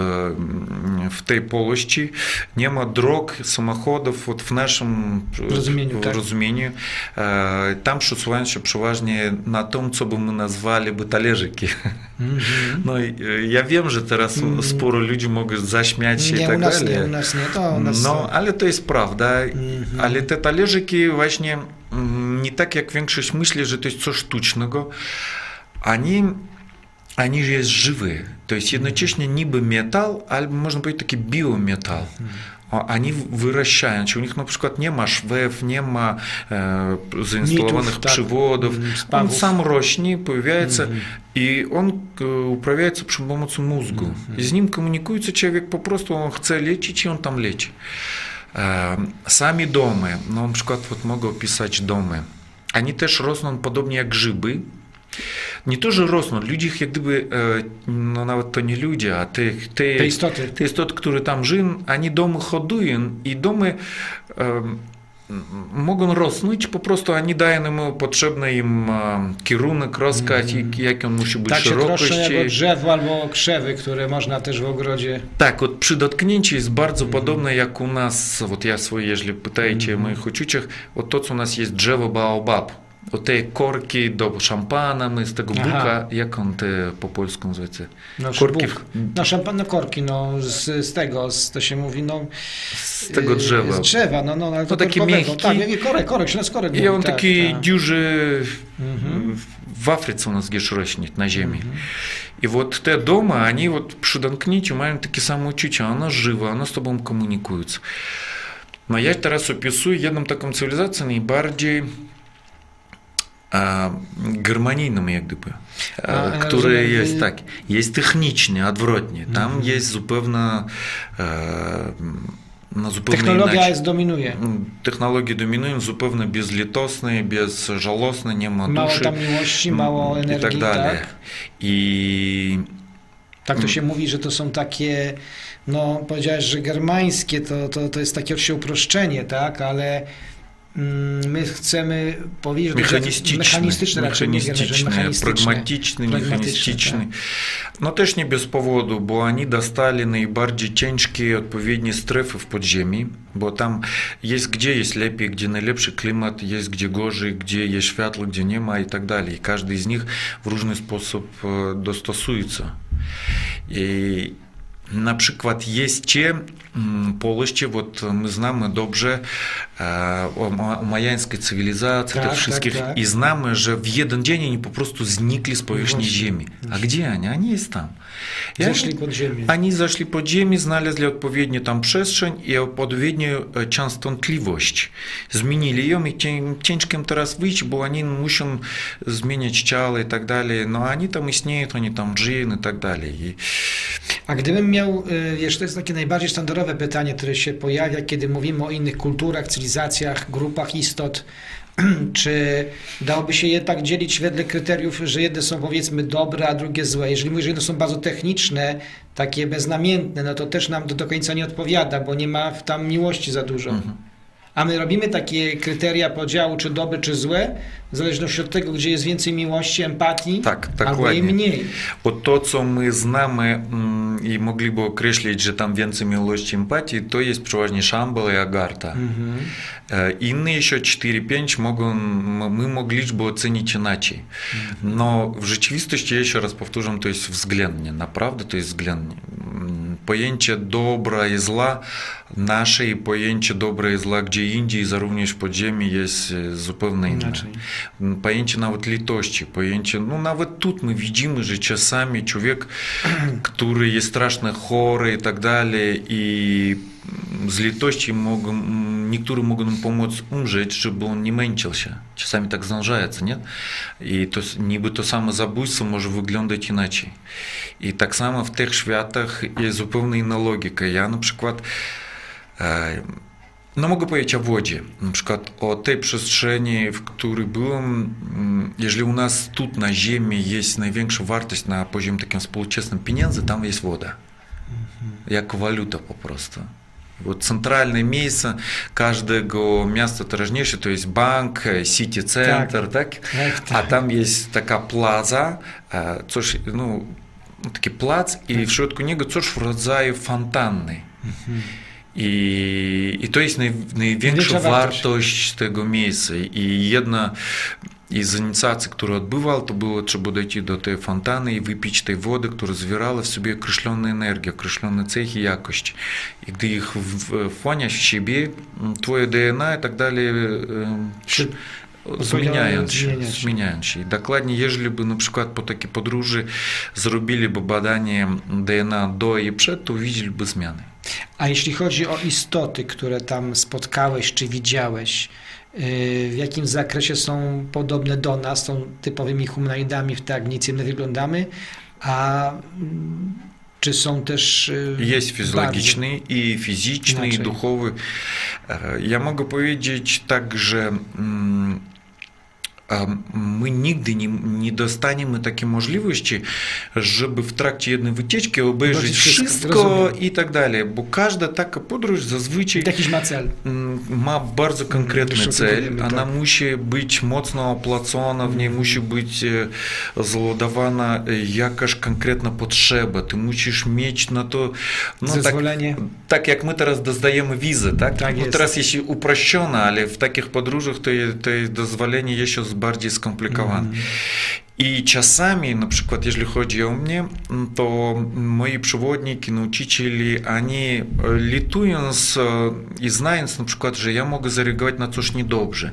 w tej polości nie ma drog, samochodów, вот в нашым э, разуменню так. разуменню э, там шуцуванне важнее на том что бы мы назвали бы талежыкі но э, я вем же зараз mm спору люди могут засмяць и так далее. У нас не, а, у нас... но але то есть правда. Mm але те талежыкі важне не так як większość мысли же, то есть, что штучного. Они они же ж є живі. Тобто одночасно ніби метал, а можно powiedzieć таки біометал. Они выращаются, у них, ну, например, нема швев, нема э, заинсталлованных Нитов, приводов. Он сам рощни появляется, mm-hmm. и он управляется при помощи мозгу. Mm-hmm. С ним коммуникуется человек попросту, он хочет лечить, и он там лечит. Э, сами дома, ну, например, przykład, вот могу писать дома. Они тоже ростут, он подобные, как грибы, Nie to, że rosną, ludzie jak gdyby, e, no nawet to nie ludzie, a te, te, Te istoty. te istoty, które tam żyją, oni domy hodują i domy em, mogą rosnąć, po prostu oni dają mu potrzebny im e, kierunek, rozkaz, i jak on musi być Tak się troszczą szerokości. jak o drzewo albo o krzewy, które można też w ogrodzie. Tak, от przy dotknięciu jest bardzo podobne jak u nas, вот я свои, jeżeli pytajcie moich uczuciach, вот to, co u nas jest drzewo baobab. O te korki do szampana, my z tego Aha. buka, jak on te po polsku nazywacie? No, Korki Bóg. No szampan, no korki, no z, z tego, z, to się mówi, no... z tego yy, drzewa. Z drzewa, no, no, ale to taki korkowego. miękki. Tak, jak korek, korek, ślad korek. I mówi, on tak, taki tak. duży Mhm. w Afryce u nas gdzieś rośnie na ziemi. I вот te domy, они вот przy dotknięciu mają takie same uczucia, ona żywa, ona z tobą komunikuje. No ja teraz opisuję jedną taką cywilizację najbardziej a, гармонijną jak gdyby, A, a, ja które rozumiem, jest y- tak, jest technicznie, odwrotnie. Tam jest zupełnie e, no, zupełnie Technologia inaczej. jest, dominuje. Technologie dominują zupełnie bezlitosne, bezżałosne, nie ma Mało duszy tam miłości, mało i energii, tak dalej. tak? I Tak Mm. to się mówi, że to są takie, no powiedziałeś, że germańskie, to, to, to jest takie oczywiście uproszczenie, tak, ale mm, Mm, my chcemy powiedzieć, mechanistyczny, mechanistyczny, mechanistyczny, mechanistyczny pragmatyczny, mechanistyczny. Tak. No też nie bez powodu, bo oni dostali najbardziej ciężkie odpowiednie strefy w podziemi, bo tam jest gdzie jest lepiej, gdzie najlepszy klimat, jest gdzie gorzej, gdzie jest światło, gdzie nie ma i tak dalej. I każdy z nich w różny sposób e, dostosuje. I na przykład jest te mm, полости, вот мы знаем dobrze e, o ma- o majańskiej cywilizacji, Tak, tych tak, wszystkich tak. i znamy, że w jeden dzień oni po prostu znikli z powierzchni Właśnie, Ziemi. A gdzie oni? Oni jest tam. I Zeszli oni- pod ziemię. Они зашли под ziemię, znaleźli odpowiednią tam przestrzeń i odpowiednią e, częstotliwość. Zmienili ją i cię- ciężko im teraz wyjść, bo oni muszą zmieniać ciało i tak dalej. No oni tam istnieją, oni tam żyją i tak dalej. I A gdybym miał, y, wiesz, to jest takie najbardziej sztandarowe pytanie, które się pojawia, kiedy mówimy o innych kulturach, cywilizacjach, grupach istot, czy dałoby się je tak dzielić wedle kryteriów, że jedne są powiedzmy dobre, a drugie złe? Jeżeli mówisz, że jedne są bardzo techniczne, takie beznamiętne, no to też nam to do końca nie odpowiada, bo nie ma tam miłości za dużo a my robimy takie kryteria podziału, czy dobre, czy złe, w zależności od tego, gdzie jest więcej miłości, empatii, tak, tak albo i mniej. Bo to, co my znamy mm, i mogliby określić, że tam więcej miłości, empatii, to jest przeważnie Szambala i Agarta. Mhm. E, inne jeszcze 4-5 mogą, my mogliby ocenić inaczej. Mhm. No w rzeczywistości, jeszcze raz powtórzę, to jest względnie, naprawdę to jest względnie. Mm, pojęcie dobra i zła, nasze i pojęcie dobra i zła, gdzie indziej, również w podziemi jest e, zupełnie inne. Inaczej. М, Pojęcie nawet litości, pojęcie, no nawet тут мы widzimy, że czasami człowiek, który jest strasznie chory i tak dalej i z litości mogą, м, niektórzy mogą mu pomóc umrzeć, żeby on nie męczył się. Czasami tak zdarzaється, nie? I to s- niby to samo zabójstwo może wyglądać inaczej. I tak samo w tych światach jest zupełnie inna logika. Ja na przykład e, No mogę powiedzieć o Łodzi, na przykład o tej przestrzeni, w której byłem. Jeżeli u nas tu na ziemi jest największa wartość na poziomie takim współczesnym pieniędzy, tam jest woda. Jako waluta po prostu. Вот центральное место каждого места дорожнейшее, то есть банк, сити-центр, так. так? А там есть такая плаза, цош, ну, такий плац, і в швидку нього це ж в родзаї фонтанний. I, i to jest naj, największa wartość. wartość tego miejsca. I jedna z inicjacji, które odbywał, to było trzeba dojść do tej fontanny i wypić tej wody, która zawierała w sobie określone energię, określone cechy i jakość. I gdy ich wchłaniasz w siebie, twoje DNA i tak dalej zmieniając się, zmieniając się. Dokładnie, jeżeli by na przykład po takiej podróży zrobiliby badanie DNA do i przed, to widzieliby zmiany. A jeśli chodzi o istoty, które tam spotkałeś czy widziałeś, w jakim zakresie są podobne do nas, są typowymi humanoidami, tak nic my wyglądamy, a czy są też. Jest fizjologiczny i fizyczny, inaczej. i duchowy. Ja mogę powiedzieć tak, że. Mm, my nigdy nie, nie dostaniemy takiej możliwości, żeby w trakcie jednej wycieczki obejrzeć wszystko, wszystko i tak dalej, bo każda taka podróż zazwyczaj jakiś ma cel. Ma bardzo konkretny cel, ona tak. musi być mocno opłacona, w niej musi być zalodowana jakaś konkretna potrzeba, ty musisz mieć na to no, Zezwolenie. Tak, tak jak my teraz dostajemy wizę, tak? tak no, jest. teraz jest uproszczone, ale w bardziej skomplikowane. Mm. I czasami, na przykład, jeżeli chodzi o mnie, to moi przewodniki, nauczyciele, oni litując i znając na przykład, że ja mogę zareagować na coś niedobrze,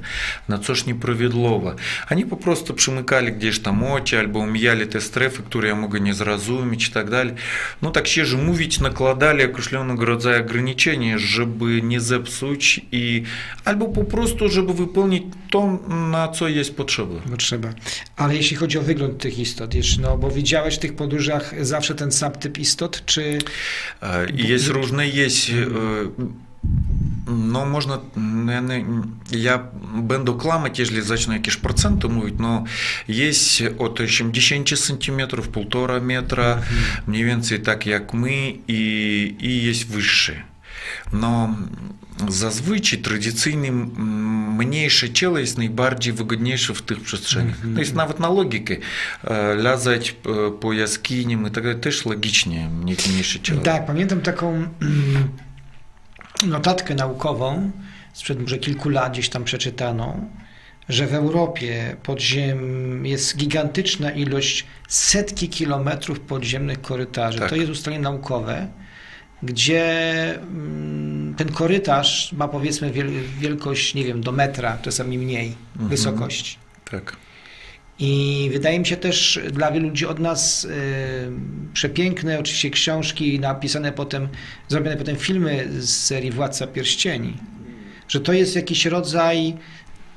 na coś nieprawidłowo, oni po prostu przymykali gdzieś tam oczy albo umijali te strefy, które ja mogę nie zrozumieć i tak dalej. No tak szczerze mówić, nakładali określonego rodzaju ograniczenia, żeby nie zepsuć i albo po prostu, żeby wypełnić to, na co jest potrzeba. Potrzeba. Ale jeśli chodzi chodzi o wygląd tych istot, no bo widziałeś w tych podróżach zawsze ten sam typ istot, czy... Jest różne, jest... No, można, я będę kłamać, jeżeli zacznę jakieś procenty mówić, no jest od 80 cm, 1,5 metra, mniej więcej tak jak my i, i jest wyższy. No, zazwyczaj tradycyjnie mniejsze ciało jest najbardziej wygodniejsze w tych przestrzeniach. Mm -hmm. To jest nawet na logikę. Lazać po jaskiniom i tak dalej też logicznie mniejsze ciało. Tak, pamiętam taką notatkę naukową sprzed może kilku lat gdzieś tam przeczytaną, że w Europie podziem jest gigantyczna ilość setki kilometrów podziemnych korytarzy. Tak. To jest ustalenie naukowe gdzie mm, ten korytarz ma powiedzmy wielkość, nie wiem, do metra, czasami mniej mhm. wysokości. Tak. I wydaje mi się też dla wielu ludzi od nas y, przepiękne, oczywiście książki napisane potem, zrobione potem filmy z serii Władca Pierścieni, że to jest jakiś rodzaj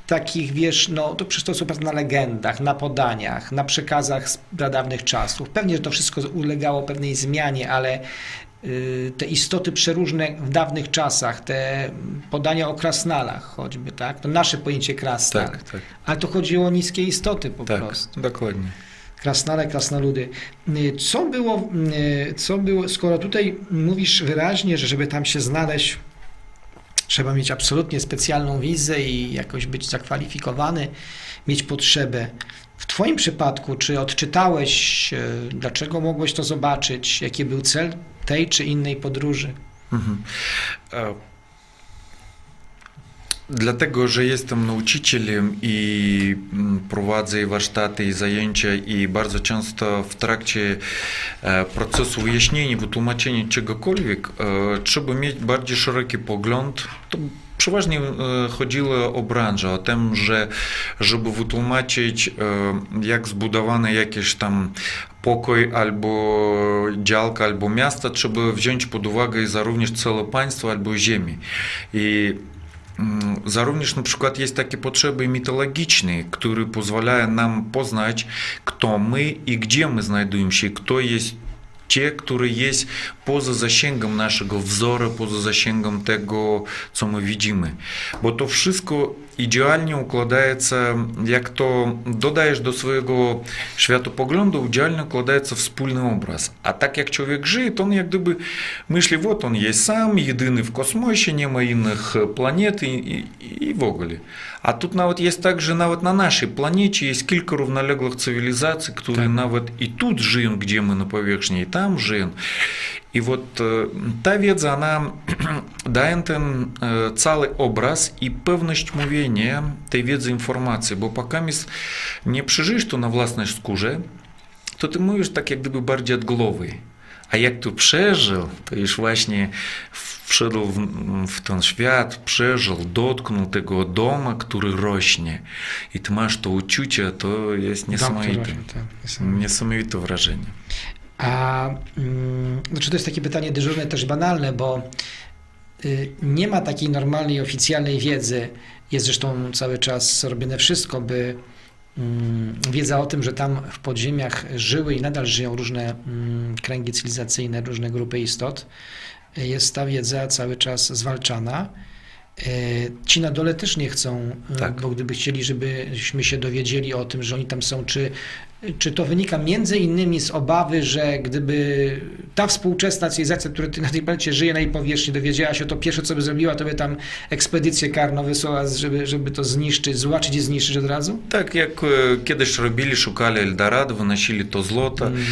takich, wiesz, no to przecież to są na legendach, na podaniach, na przekazach z pradawnych czasów. Pewnie, że to wszystko ulegało pewnej zmianie, ale te istoty przeróżne w dawnych czasach, te podania o krasnalach choćby, tak? To nasze pojęcie krasnal. Tak, tak. Ale to chodziło o niskie istoty po tak, prostu. dokładnie. Krasnale, krasnoludy. Y, co było, y, co było, skoro tutaj mówisz wyraźnie, że żeby tam się znaleźć, trzeba mieć absolutnie specjalną wizę i jakoś być zakwalifikowany, mieć potrzebę. W Twoim przypadku, czy odczytałeś, dlaczego mogłeś to zobaczyć, jaki był cel tej czy innej podróży. Mhm. Dlatego, że jestem nauczycielem i prowadzę warsztaty i zajęcia i bardzo często w trakcie procesu wyjaśnienia, wytłumaczenia czegokolwiek trzeba mieć bardziej szeroki pogląd. To Przeważnie chodziło o branżę, o tym, że żeby wytłumaczyć, jak zbudowane jakieś tam pokój albo działka, albo miasto, trzeba wziąć pod uwagę również całe państwo albo ziemię. I Również na przykład jest takie potrzeby mitologiczne, które pozwalają nam poznać, kto my i gdzie my znajdujemy się, kto jest те, które jest poza zasięgiem naszego wzoru, poza zasięgiem tego, co my widzimy. Bo to wszystko ідеальні укладається, як то додаєш до свого святопогляду, ідеально укладається wspólny образ. А так як чоловік жиє, то він як якби мислі, от він є сам, єдиний в космосі, нема інших э, планет і, і, і вогалі. А тут навіть є так, що навіть на нашій планеті є кілька рівнолеглих цивілізацій, які навіть і тут жиють, де ми на поверхні, і там жиють. И вот та wiedza, она daje ten cały obraz i pewność mówienia tej wiedzy informacji, bo пока nie przeżyjesz to na własnej skórze, to ty mówisz tak jak gdyby bardziej od głowy. A jak tu przeżył, to już właśnie wszedł w, w ten świat, przeżył, dotknął tego doma, który rośnie. I ty masz to uczucie, to jest niesamowite. Tak, niesamowite wrażenie. A mm, znaczy to jest takie pytanie dyżurne, też banalne, bo y, nie ma takiej normalnej, oficjalnej wiedzy. Jest zresztą cały czas robione wszystko, by mm, wiedza o tym, że tam w podziemiach żyły i nadal żyją różne mm, kręgi cywilizacyjne, różne grupy istot, jest ta wiedza cały czas zwalczana. E, ci na dole też nie chcą, e, tak. bo gdyby chcieli, żebyśmy się dowiedzieli o tym, że oni tam są, czy czy to wynika między innymi z obawy, że gdyby ta współczesna cywilizacja, która na tej planecie żyje na jej powierzchni, dowiedziała się, to pierwsze co by zrobiła, to by tam ekspedycję karną wysłała, żeby, żeby to zniszczyć, zobaczyć i zniszczyć od razu? Tak, jak kiedyś robili, szukali Eldorado, wynosili to złoto, mm.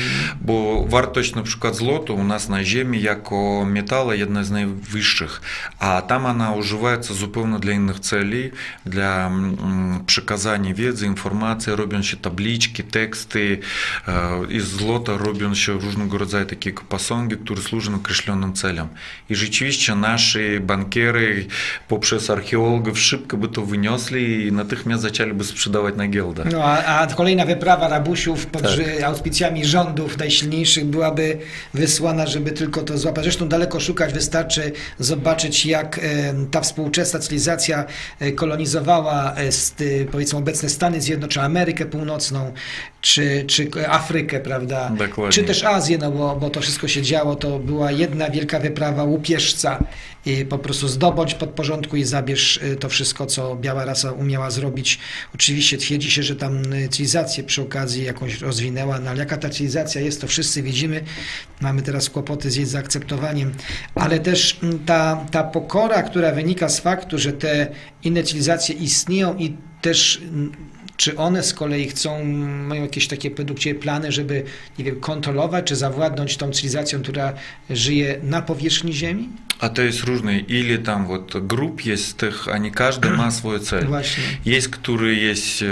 bo wartość na przykład złota u nas na ziemi jako metala jedna z najwyższych, a tam ona używaється zupełnie dla innych celi, dla przekazania wiedzy, informacji, robią się tabliczki, teksty, teksty, из злота robią się różnego rodzaju takie posągi, które służą określonym celom. I rzeczywiście nasi bankiery poprzez archeologów szybko by to wyniosli i natychmiast zaczęliby sprzedawać na giełdę. No a, a kolejna wyprawa rabusiów pod tak. auspicjami rządów najsilniejszych byłaby wysłana, żeby tylko to złapać. Zresztą daleko szukać, wystarczy zobaczyć jak ta współczesna cywilizacja kolonizowała powiedzmy obecne Stany Zjednoczone, Amerykę Północną, czy, czy Afrykę, prawda? Dokładnie. Czy też Azję, no bo, bo to wszystko się działo, to była jedna wielka wyprawa łupieżca i po prostu zdobądź pod porządku i zabierz y, to wszystko, co biała rasa umiała zrobić. Oczywiście twierdzi się, że tam y, cywilizację przy okazji jakąś rozwinęła, no ale jaka ta cywilizacja jest, to wszyscy widzimy. Mamy teraz kłopoty z jej zaakceptowaniem, ale też mm, ta, ta pokora, która wynika z faktu, że te inne cywilizacje istnieją i też mm, czy one z kolei chcą, mają jakieś takie według plany, żeby nie wiem, kontrolować czy zawładnąć tą cywilizacją, która żyje na powierzchni Ziemi? A to jest różne. Ile tam вот grup jest tych, a nie każdy ma swoje cele. Właśnie. Jest, który jest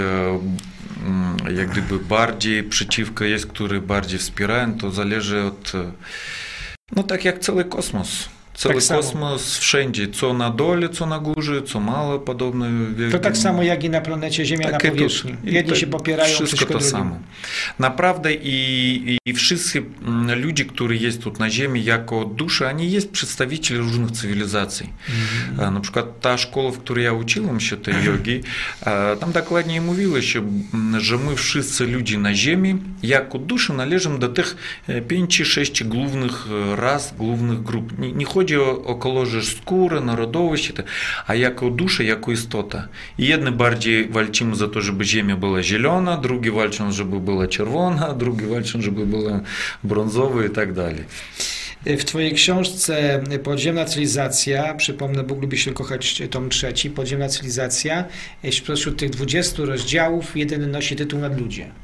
jak gdyby bardziej przeciwko, jest, który bardziej wspierają, to zależy od, no tak jak cały kosmos. Cały tak kosmos wszędzie, co na dole, co na górze, co mało podobne. To tak samo jak i na planecie Ziemia tak na powierzchni. Jedni tak, się popierają, wszystko to samo. Naprawdę i, i wszyscy ludzie, którzy jest tu na Ziemi jako dusze, oni jest przedstawiciele różnych cywilizacji. Mm-hmm. Na przykład ta szkoła, w której ja uczyłem się tej jogi, tam dokładnie mówiło się, że my wszyscy ludzie na Ziemi jako dusze należymy do tych 5-6 głównych ras, głównych grup. Nie, nie chodzi o, o kolorze skóry, narodowości, a jako duszę, jako istota. I jedni bardziej walczymy za to, żeby ziemia była zielona, drugi walczą, żeby była czerwona, drugi walczą, żeby była brązowa i tak dalej. W Twojej książce Podziemna cywilizacja, przypomnę, Bóg lubi się kochać tom trzeci, Podziemna cywilizacja, spośród tych 20 rozdziałów jeden nosi tytuł Nadludzie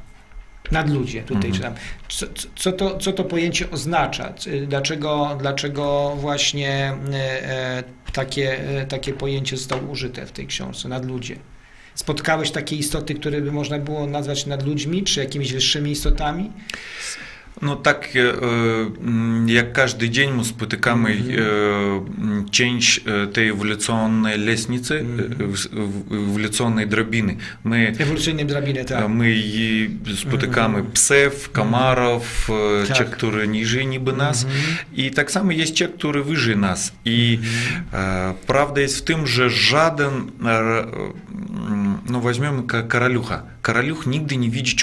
nadludzie tutaj mhm. czytam. Co, co, to, co to pojęcie oznacza? Dlaczego, dlaczego właśnie e, e, takie, e, takie pojęcie zostało użyte w tej książce, nadludzie? Spotkałeś takie istoty, które by można było nazwać nadludźmi, czy jakimiś wyższymi istotami? No tak, jak każdy dzień my spotykamy mm-hmm. część tej ewolucyjnej lesnicy, mm-hmm. ewolucyjnej drabiny. My, ewolucyjnej drabiny, tak. My spotykamy mm-hmm. psów, komarów, tak. ci, którzy niżej niby nas i tak samo jest ci, którzy wyżej nas. I prawda jest w tym, że żaden, no weźmiemy karalucha, karaluch nigdy nie widzi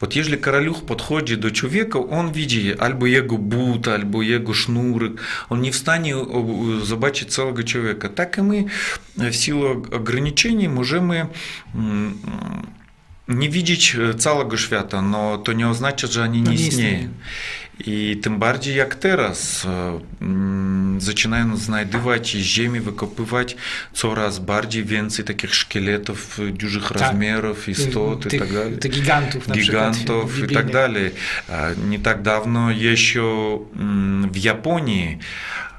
Вот, если королюх подходит до человека, он видит альбо его бут, альбо его шнурик, он не в стані побачити э, э, цілого чоловіка. Так и мы э, в силу ограничений можемо nie widzieć całego świata, no to nie oznacza, że oni nie, nie istnieją. istnieją. I tym bardziej jak teraz mm, zaczynają znajdywać i z ziemi wykopywać coraz bardziej więcej takich szkieletów dużych rozmiarów, istot i tych, tak dalej. tych gigantów na Gigantów przykład. i tak dalej. A Nie tak dawno jeszcze mm, w Japonii a,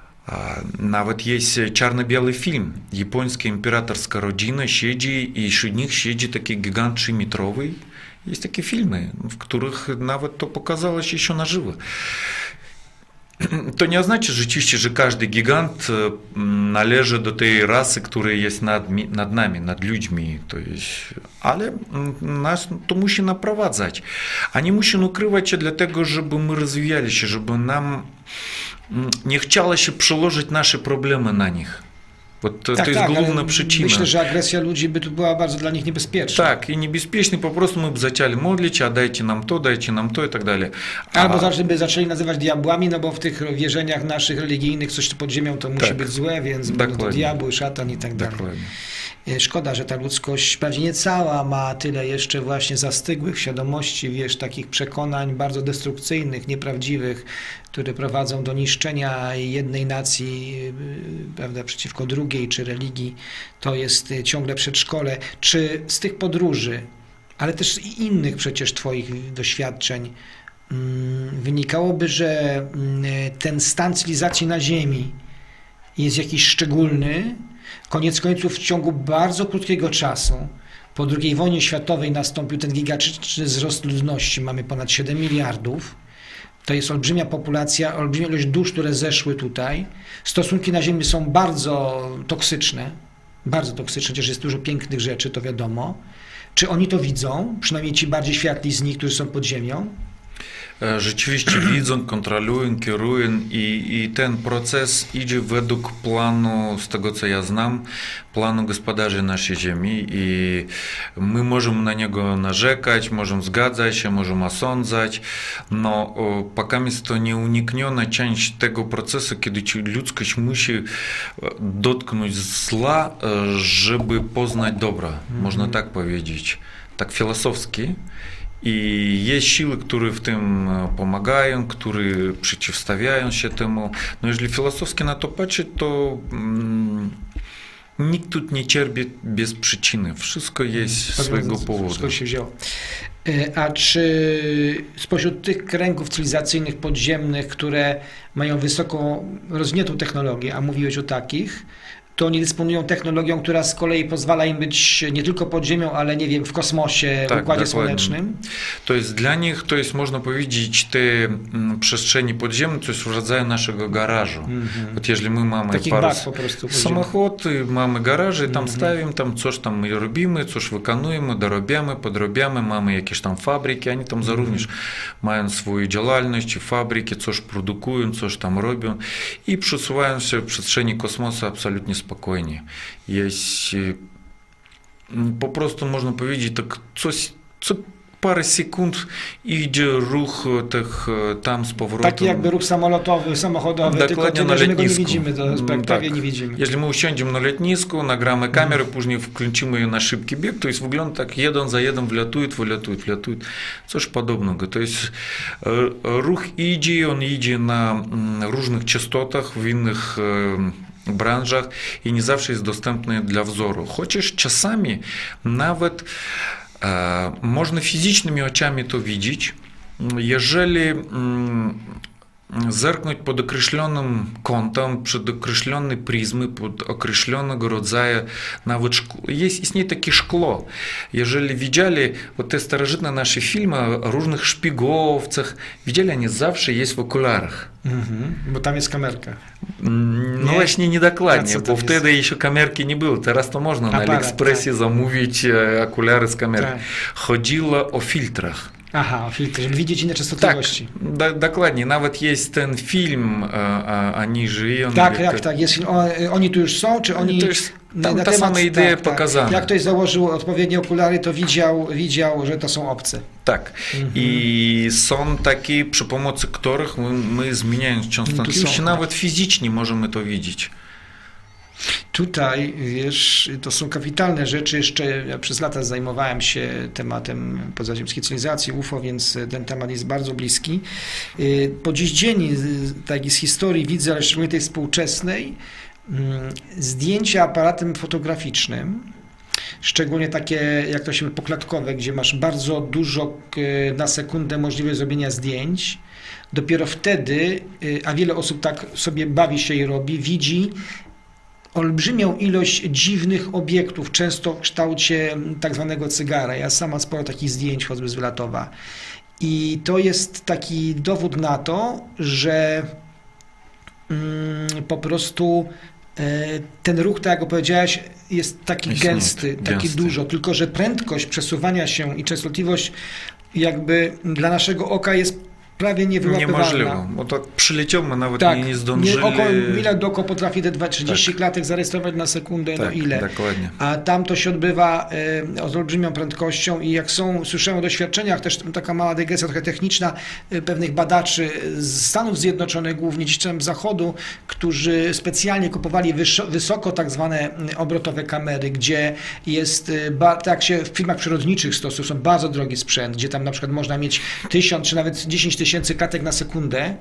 Nawet jest czarno-biały film. Japońska imperatorska rodzina siedzi i wśród nich siedzi taki gigant 3-metrowy. Jest takie filmy, w których nawet to pokazało się jeszcze na żywo. To nie oznacza rzeczywiście, że każdy gigant należy do tej rasy, która jest nad, nad nami, nad ludźmi. To jest, ale nas to musi naprowadzać. A nie musi ukrywać się dlatego, żeby my rozwijali się, żeby nam nie chciało się przełożyć nasze problemy na nich. Bo to, Tak, to jest tak, główna przyczyna. Myślę, że agresja ludzi by tu była bardzo dla nich niebezpieczna. Tak, i niebezpieczny, po prostu my by zaczęli modlić, a dajcie nam to, dajcie nam to i tak dalej. A- Albo zaczęli, by zaczęli nazywać diabłami, no bo w tych wierzeniach naszych religijnych coś pod ziemią to musi Tak. być złe, więc to diabły, szatan i tak dalej. Dokładnie. E, Szkoda, że ta ludzkość, wprawdzie nie cała, ma tyle jeszcze właśnie zastygłych świadomości, wiesz, takich przekonań bardzo destrukcyjnych, nieprawdziwych, które prowadzą do niszczenia jednej nacji, yy, prawda, przeciwko drugiej, czy religii. To jest y, ciągle przedszkole. Czy z tych podróży, ale też i innych przecież Twoich doświadczeń, mm, wynikałoby, że mm, ten stan cywilizacji na Ziemi jest jakiś szczególny, Koniec końców w ciągu bardzo krótkiego czasu po II wojnie światowej nastąpił ten gigantyczny wzrost ludności. Mamy ponad 7 miliardów. To jest olbrzymia populacja, olbrzymia ilość dusz, które zeszły tutaj. Stosunki na Ziemi są bardzo toksyczne. Bardzo toksyczne, chociaż jest dużo pięknych rzeczy, to wiadomo. Czy oni to widzą? Przynajmniej ci bardziej światli z nich, którzy są pod ziemią? E, rzeczywiście widzą, kontrolują, kierują i, i ten proces idzie według planu, z tego co ja znam, planu gospodarzy naszej ziemi i my możemy na niego narzekać, możemy zgadzać się, możemy osądzać, no póki jest to nieunikniona część tego procesu, kiedy ludzkość musi e, dotknąć zła, e, żeby poznać dobra, mm -hmm. można mhm. tak powiedzieć, tak filozofski. I jest siły, które w tym e, pomagają, które przeciwstawiają się temu. No jeżeli filozofski na to patrzeć, to mm, nikt tu nie cierpi bez przyczyny. Wszystko jest z swojego powodu. Wszystko się wzięło. E, A czy spośród tych kręgów cywilizacyjnych podziemnych, które mają wysoko rozwiniętą technologię, a mówiłeś o takich, to oni dysponują technologią, która z kolei pozwala im być nie tylko pod ziemią, ale nie wiem, w kosmosie, w Tak, układzie dokładnie. słonecznym? To jest dla nich, to jest można powiedzieć, te mm, przestrzeni podziemne, to jest w rodzaju naszego garażu. Вот jeżeli my mamy Takich parę baz po prostu. podziemnych. Samochód, i mamy garaże, tam stawimy, tam coś tam my robimy, coś wykonujemy, dorobiamy, podrobiamy, mamy jakieś tam fabryki, oni tam również mają swoją działalność, fabryki, coś produkują, coś tam robią i przesuwają się w przestrzeni kosmosu absolutnie spokojnie. Jest e, m, po prostu można powiedzieć, tak coś, co parę sekund idzie ruch e, tych e, tam z powrotem. Taki jakby ruch samolotowy, samochodowy, tylko Dokładnie tyle, na że my go nie letnisku. widzimy, to Mm, prawie tak. nie widzimy. Jeżeli my usiądziemy na letnisku, nagramy kamerę, później wkręcimy ją na szybki bieg, to jest wygląda tak jeden za jeden wlatuje, wlatuje, wlatuje. Coś podobnego. To jest e, ruch idzie, on idzie na mm, różnych частотach, w innych e, branżach i nie zawsze jest dostępny dla wzoru. Chociaż czasami nawet e, można fizycznymi oczami to widzieć, jeżeli зеркнуть под окрешленым контом, под окрешленной призмы, под окрешленного роdzaju nawet шкло. Есть istnieje takie szkło. Jeżeli widzieli вот te starożytne nasze filmy o różnych szpiegowcach, widzieli они zawsze jest w okularach. Угу. Бо там есть камерка. Ну, właśnie nie dokładnie, bo wtedy jest. jeszcze kamerki nie było. Teraz to można Апарат, na Алиэкспрессе да. zamówić okulary z kamerki. Да. Chodziło o filtrach. Aha, filtry, żeby widzieć inne Tak, częstotliwości. do, dokładnie. Nawet jest ten film, e, e, oni żyją. Tak, tak, tak. Jest, o, oni tu już są, czy oni... To jest tam ta sama idea pokazana. Jak ktoś założył odpowiednie okulary, to widział, widział, że to są obce. Tak. I są takie, przy pomocy których my, my zmieniając częstotliwości, są, nawet fizycznie możemy to widzieć. Tutaj, wiesz, to są kapitalne rzeczy. Jeszcze ja przez lata zajmowałem się tematem pozaziemskiej cywilizacji, UFO, więc ten temat jest bardzo bliski. Y, po dziś dzień, tak z historii widzę, ale szczególnie tej współczesnej, mm, zdjęcia aparatem fotograficznym, szczególnie takie, jak to się mówi, poklatkowe, gdzie masz bardzo dużo na sekundę możliwość zrobienia zdjęć. Dopiero wtedy, y, a wiele osób tak sobie bawi się i robi, widzi olbrzymią ilość dziwnych obiektów, często w kształcie tak zwanego cygara. Ja sama sporo takich zdjęć choćby z Wylatowa. I to jest taki dowód na to, że mm, po prostu e, ten ruch, tak jak powiedziałeś, jest taki jest gęsty, taki gęsty. dużo, tylko że prędkość przesuwania się i częstotliwość jakby dla naszego oka jest prawie niewyłapywalna. Niemożliwe, bo tak przyleciał, nawet tak, nie, nie zdążyli. Nie, oko, ile doko potrafi te 30 tak. klatek zarejestrować na sekundę, no tak, no ile. Dokładnie. A tam to się odbywa y, z olbrzymią prędkością i jak są, słyszałem o doświadczeniach, też taka mała dygresja trochę techniczna y, pewnych badaczy z Stanów Zjednoczonych, głównie gdzieś tam z zachodu, którzy specjalnie kupowali wysoko tak zwane obrotowe kamery, gdzie jest, y, tak się w filmach przyrodniczych stosuje, są bardzo drogi sprzęt, gdzie tam na przykład można mieć tysiąc czy nawet 10 tysięcy tysięcy klatek na sekundę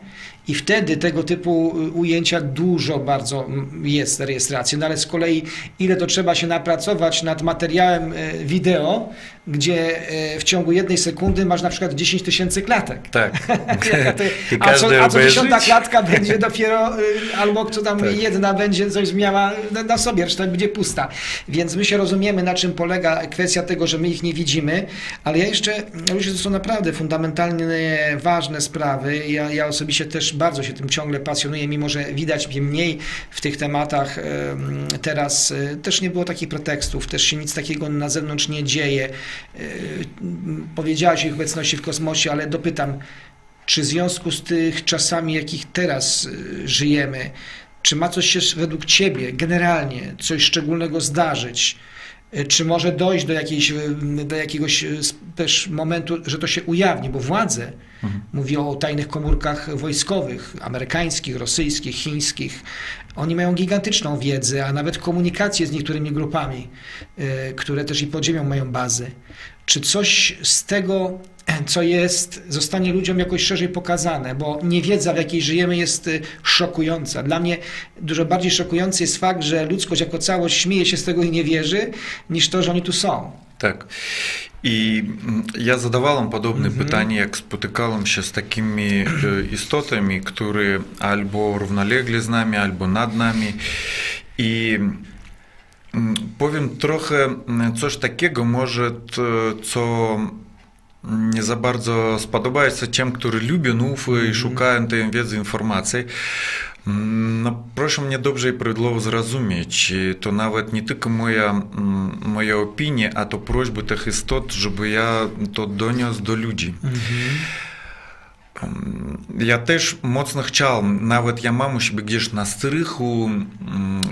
i wtedy tego typu y, ujęcia dużo bardzo jest rejestracji. No ale z kolei ile to trzeba się napracować nad materiałem y, wideo, gdzie y, w ciągu jednej sekundy masz na przykład 10 tysięcy klatek. Tak. a, co, a co dziesiąta klatka będzie dopiero, albo co tam tak. jedna będzie coś miała na sobie, reszta będzie pusta. Więc my się rozumiemy, na czym polega kwestia tego, że my ich nie widzimy, ale ja jeszcze, że to są naprawdę fundamentalnie ważne sprawy. Ja, ja osobiście też bardzo się tym ciągle pasjonuję, mimo że widać mnie mniej w tych tematach teraz. E, też nie było takich pretekstów, też się nic takiego na zewnątrz nie dzieje. E, powiedziałaś o ich obecności w kosmosie, ale dopytam, czy w związku z tych czasami, jakich teraz e, żyjemy, czy ma coś się według Ciebie generalnie, coś szczególnego zdarzyć? Czy może dojść do, jakiejś, do jakiegoś też momentu, że to się ujawni, bo władze Mhm. Mówi o tajnych komórkach wojskowych, amerykańskich, rosyjskich, chińskich. Oni mają gigantyczną wiedzę, a nawet komunikację z niektórymi grupami, które też i pod ziemią mają bazy. Czy coś z tego, co jest, zostanie ludziom jakoś szerzej pokazane, bo niewiedza, w jakiej żyjemy, jest y, szokująca. Dla mnie dużo bardziej szokujący jest fakt, że ludzkość jako całość śmieje się z tego i nie wierzy, niż to, że oni tu są. Tak. I ja zadawałem podobne mm -hmm. pytanie, jak spotykałem się z takimi istotami, które albo równolegle z nami, albo nad nami. I powiem trochę coś takiego, może co za bardzo spodoba się tym, którzy lubią UFO i szukają tej wiedzy, informacji. No, proszę mnie dobrze i prawidłowo zrozumieć. To nawet nie tylko moja, moja opinia, a to prośby tych istot, żeby ja to doniósł do ludzi. Я теж моцно chciał, навіть я маму ще гdzieś на стриху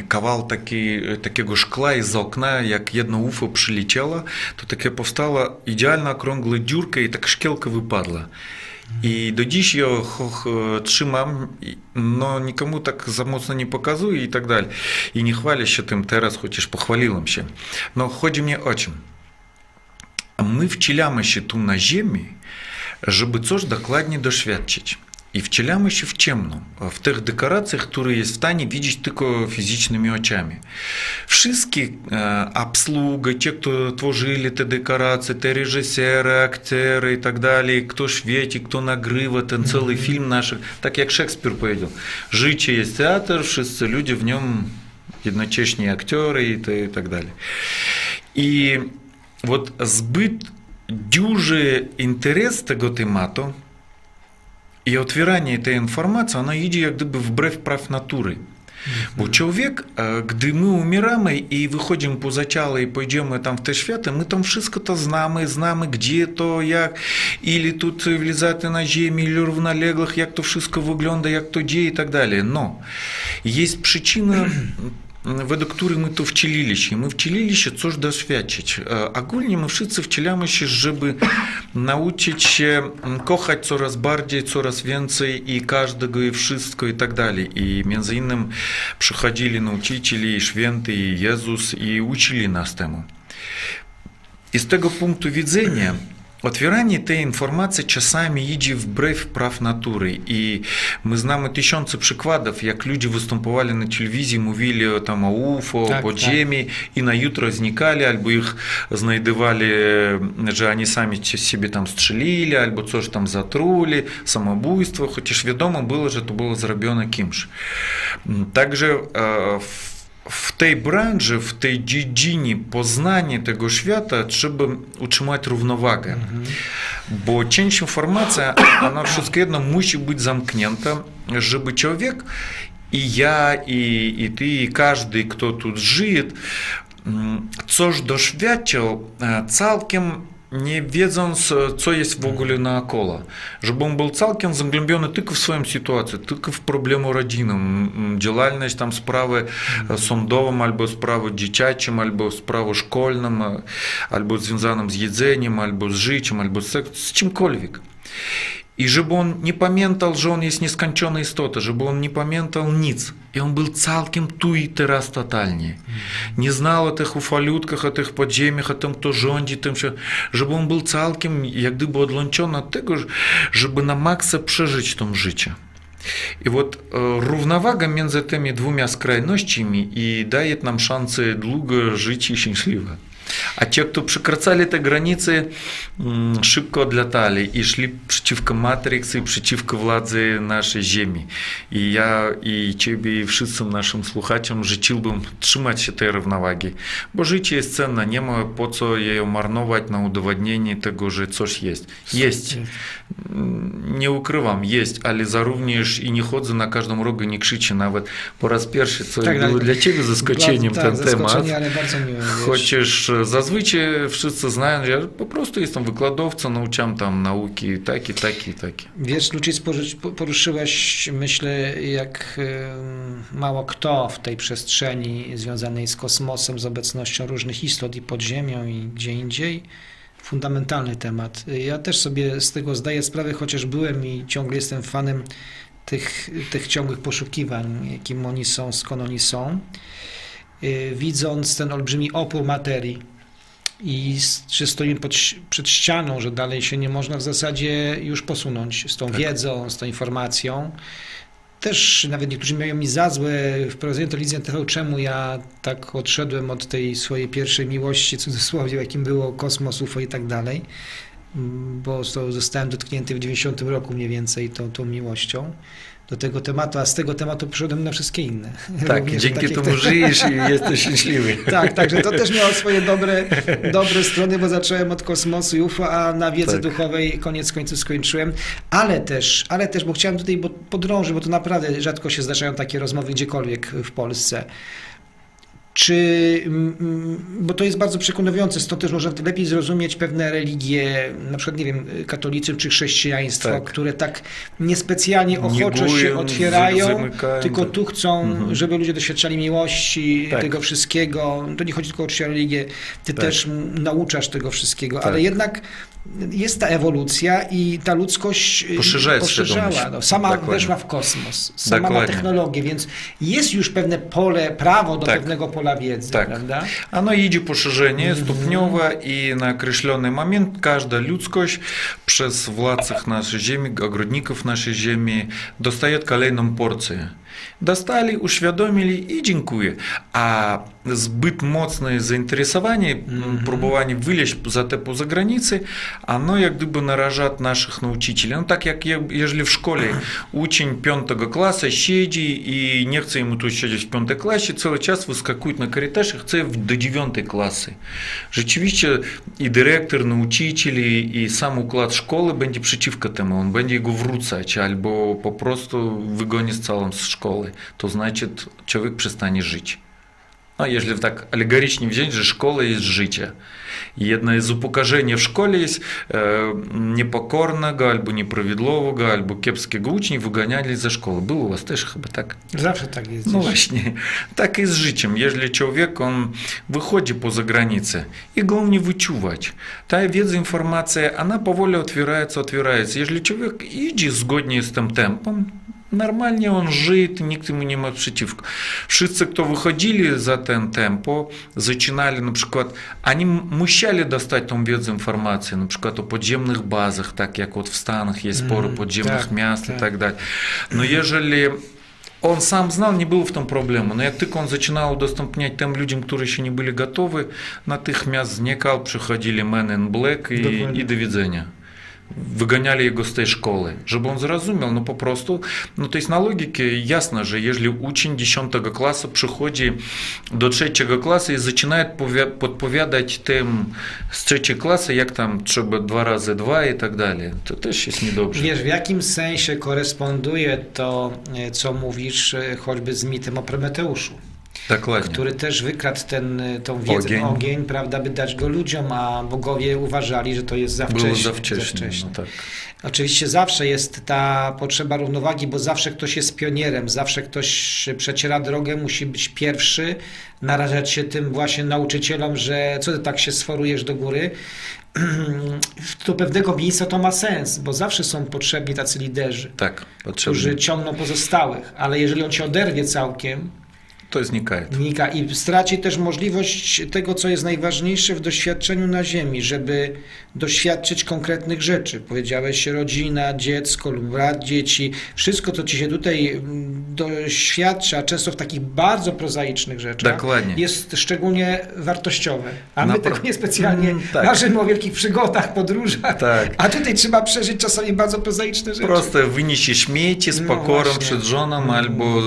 кавал такі, такого шкла із окна, як єдно уфо прилетіло, то таке повстала ідеально округла дюрка і так шкелка випадла. І до діч я trzymam, э, но нікому так замоцно не показую і так далі. І не хвалю ще тим тераз, хочеш похвалилом ще. Но ході мені очим. Ми вчиляємо ще ту на землі, żeby coś dokładnie doświadczyć. I wcielamy się w ciemno, w tych dekoracjach, które jest w stanie widzieć tylko fizycznymi oczami. Wszystkie e, obsługa, ci, kto tworzyli te dekoracje, te reżysery, aktory i tak dalej, kto świeci, kto nagrywa ten cały film nasz, tak jak Szekspir powiedział. Życie jest teatr, wszyscy ludzie w nim jednocześnie aktory i, i tak dalej. I вот zbyt duży interes tego tematu i otwieranie tej informacji, ona idzie jak gdyby wbrew praw natury. Bo człowiek, gdy my umieramy i wychodzimy poza ciało i pójdziemy tam w te światy, my tam wszystko to znamy, znamy gdzie to, jak, ile tu cywilizacji na ziemi, ile równoległych, jak to wszystko wygląda, jak to dzieje i tak dalej. No, jest przyczyna według których my to wcielili się. My wcielili się coś doświadczyć. Ogólnie my wszyscy wcielamy się, żeby nauczyć się kochać coraz bardziej, coraz więcej i każdego i wszystko i tak dalej. I między innymi przychodzili nauczyciele, święty, i Jezus i uczyli nas temu. I z tego punktu widzenia Otwieranie tej informacji czasami idzie wbrew praw natury i my znamy tysiące przykładów, jak ludzie występowali na telewizji, mówili tam o UFO, tak, podziemi tak. i na jutro znikali, albo ich znajdowali, że oni sami siebie tam strzelili, albo coś tam zatruli, samobójstwo, chociaż wiadomo było, że to było zrobione kimś. Także w w tej branży, w tej dziedzinie poznania tego świata trzeba utrzymać równowagę. Mhm. Bo część informacji, ona wszystko jedno musi być zamknięta, żeby człowiek i ja, i, i ty, i każdy, kto tu żyje, coś doświadczył całkiem nie wiedząc, co jest w ogóle naokoło. Żeby on był całkiem zagłębiony tylko w swoją sytuację, tylko w problemu rodzinnym, działalność tam sprawy sądową, albo sprawy dziecięcym, albo sprawy szkolnym, albo związanym z jedzeniem, albo z życiem, albo z, z czymkolwiek. I żeby on nie pamiętał, że on jest nieskończona istota, żeby on nie pamiętał nic. I on był całkiem tu i teraz totalnie. Nie znał o tych ufalutkach, o tych podziemiach, o tym, kto rządzi, tym, żeby on był całkiem jak gdyby odłączony od tego, żeby na maksa przeżyć to życie. I вот równowaga między tymi dwoma skrajnościami i daje nam szansę długo żyć i szczęśliwe. Przekraczali te granice, szybko odlatali i szli przeciwko Matrix i przeciwko władzy naszej ziemi. I ja, i ciebie, i wszystkim naszym słuchaczom życzyłbym trzymać się tej równowagi, bo życie jest cenne, nie ma po co je marnować na udowodnienie tego, że coś jest. Jest. Nie ukrywam, jest, ale również i nie chodzę na każdym rogu, nie krzyczę nawet po raz pierwszy, co tak, było dla ciebie zaskoczeniem tak, ten temat. ale bardzo miłe, Chociaż zazwyczaj wszyscy znają, że ja po prostu jestem wykładowcą, nauczam tam nauki takie, takie, takie. Wiesz, Lucis, poruszyłeś, myślę, jak mało kto w tej przestrzeni związanej z kosmosem, z obecnością różnych istot i pod ziemią i gdzie indziej, fundamentalny temat. Ja też sobie z tego zdaję sprawę, chociaż byłem i ciągle jestem fanem tych, tych ciągłych poszukiwań, kim oni są, skąd oni są. Y, widząc ten olbrzymi opór materii i czy stoimy pod, przed ścianą, że dalej się nie można w zasadzie już posunąć z tą tak. wiedzą, z tą informacją. Też nawet niektórzy mają mi za złe wprowadzenie telewizji TV, czemu ja tak odszedłem od tej swojej pierwszej miłości, cudzysłowie, jakim było kosmos, UFO i tak dalej, bo zostałem dotknięty w 90 roku mniej więcej tą, tą miłością do tego tematu, a z tego tematu przyszedłem na wszystkie inne. Tak, Również dzięki temu żyjesz i jesteś szczęśliwy. tak, także to też miało swoje dobre, dobre strony, bo zacząłem od kosmosu i UFO, a na wiedzy tak. duchowej koniec końców skończyłem, ale też, ale też, bo chciałem tutaj podrążyć, bo to naprawdę rzadko się zdarzają takie rozmowy gdziekolwiek w Polsce czy, mm, mm, bo to jest bardzo przekonujące, stąd też można lepiej zrozumieć pewne religie, na przykład, nie wiem, katolicyzm czy chrześcijaństwo, tak. które tak niespecjalnie ochoczo się otwierają, tylko tu chcą, mhm. żeby ludzie doświadczali miłości, tak. tego wszystkiego. To nie chodzi tylko o religię, ty tak. też nauczasz tego wszystkiego, ale tak. jednak jest ta ewolucja i ta ludzkość y, Poszerzała, poszerzała. No, sama Dokładnie. weszła w kosmos, sama Dokładnie. ma technologię, więc jest już pewne pole, prawo do tak. pewnego pola wiedzy, tak. prawda? Ono idzie poszerzenie mm -hmm. stopniowe i na określony moment każda ludzkość przez władców naszej ziemi, ogrodników naszej ziemi dostaje kolejną porcję. Dostali, uświadomili i dziękuję. A zbyt mocne zainteresowanie, mm-hmm. próbowanie wyleźć za te poza granice, ono jak gdyby naraża naszych nauczycieli. No tak jak jeżeli w szkole uczeń piątego klasa siedzi i nie chce mu tu siedzieć w piątej klasie, cały czas wyskakuje na korytarz i chce do dziewiątej klasy. Rzeczywiście i dyrektor, nauczyciel i sam układ szkoły będzie przeciwko temu, on będzie go wrócać albo po prostu wygoni z całą z szkoły. To znaczy człowiek przestanie żyć. No, jeżeli tak alegorycznie wziąć, że szkoła jest życie. Jedno із упокаження в школі є непокорного, або неправідливого, або кепського учня виганяли за школу. Было у вас теж chyba так? Zawsze tak jest. Ну, właśnie. Так и с życiem. Если человек, он выходит поза границы, и главное вычувать. Та wiedza, информация, она поволі отвирается, отвирается. Если человек идет згодnie z tym Normalnie on żyje, to nikt mu nie ma przeciwko. Wszyscy, kto wychodzili za ten tempo, zaczynali na przykład, oni musieli dostać tą wiedzę informacji, na przykład o podziemnych bazach, tak jak od w Stanach jest mm, sporo podziemnych tak, miast tak. i tak dalej. No jeżeli он сам знал, не было в том проблемы, но як только он начинал доступнять тем людям, которые еще не были готовы, на тих мяс зникал, приходили Man in Black и, Довольно. и до видения. Jego z tej szkoły, żeby on zrozumiał, no po prostu, no to jest na logikę jasne, że jeżeli uczeń 10 klasy przychodzi do trzeciego klasy i zaczyna podpowi- podpowiadać tym z trzeciej klasy, jak tam trzeba dwa razy dwa i tak dalej, to też jest niedobrze. Wiesz, w jakim sensie koresponduje to, e, co mówisz, e, choćby z mitem o Prometeuszu, Dokładnie. który też wykradł ten, e, tą wiedzę, Ogień. ogień. prawda, by dać go ludziom, a bogowie uważali, że to jest za wcześnie. Było za wcześnie. No tak. Oczywiście zawsze jest ta potrzeba równowagi, bo zawsze ktoś jest pionierem, zawsze ktoś przeciera drogę, musi być pierwszy, narażać się tym właśnie nauczycielom, że co ty tak się sforujesz do góry. Do pewnego miejsca to ma sens, bo zawsze są potrzebni tacy liderzy, Tak, którzy ciągną pozostałych, ale jeżeli on się oderwie całkiem, to jest nikajt. Nika i straci też możliwość tego, co jest najważniejsze w doświadczeniu na ziemi, żeby doświadczyć konkretnych rzeczy. Powiedziałeś rodzina, dziecko lub brat dzieci. Wszystko, co ci się tutaj mm, doświadcza, często w takich bardzo prozaicznych rzeczach, Dokładnie. jest szczególnie wartościowe. A my Napra- tego niespecjalnie mm, tak. marzymy o wielkich przygodach, podróżach, tak. a tutaj trzeba przeżyć czasami bardzo prozaiczne rzeczy. Proste wyniesie śmieci z no pokorą przed żoną mm. albo y,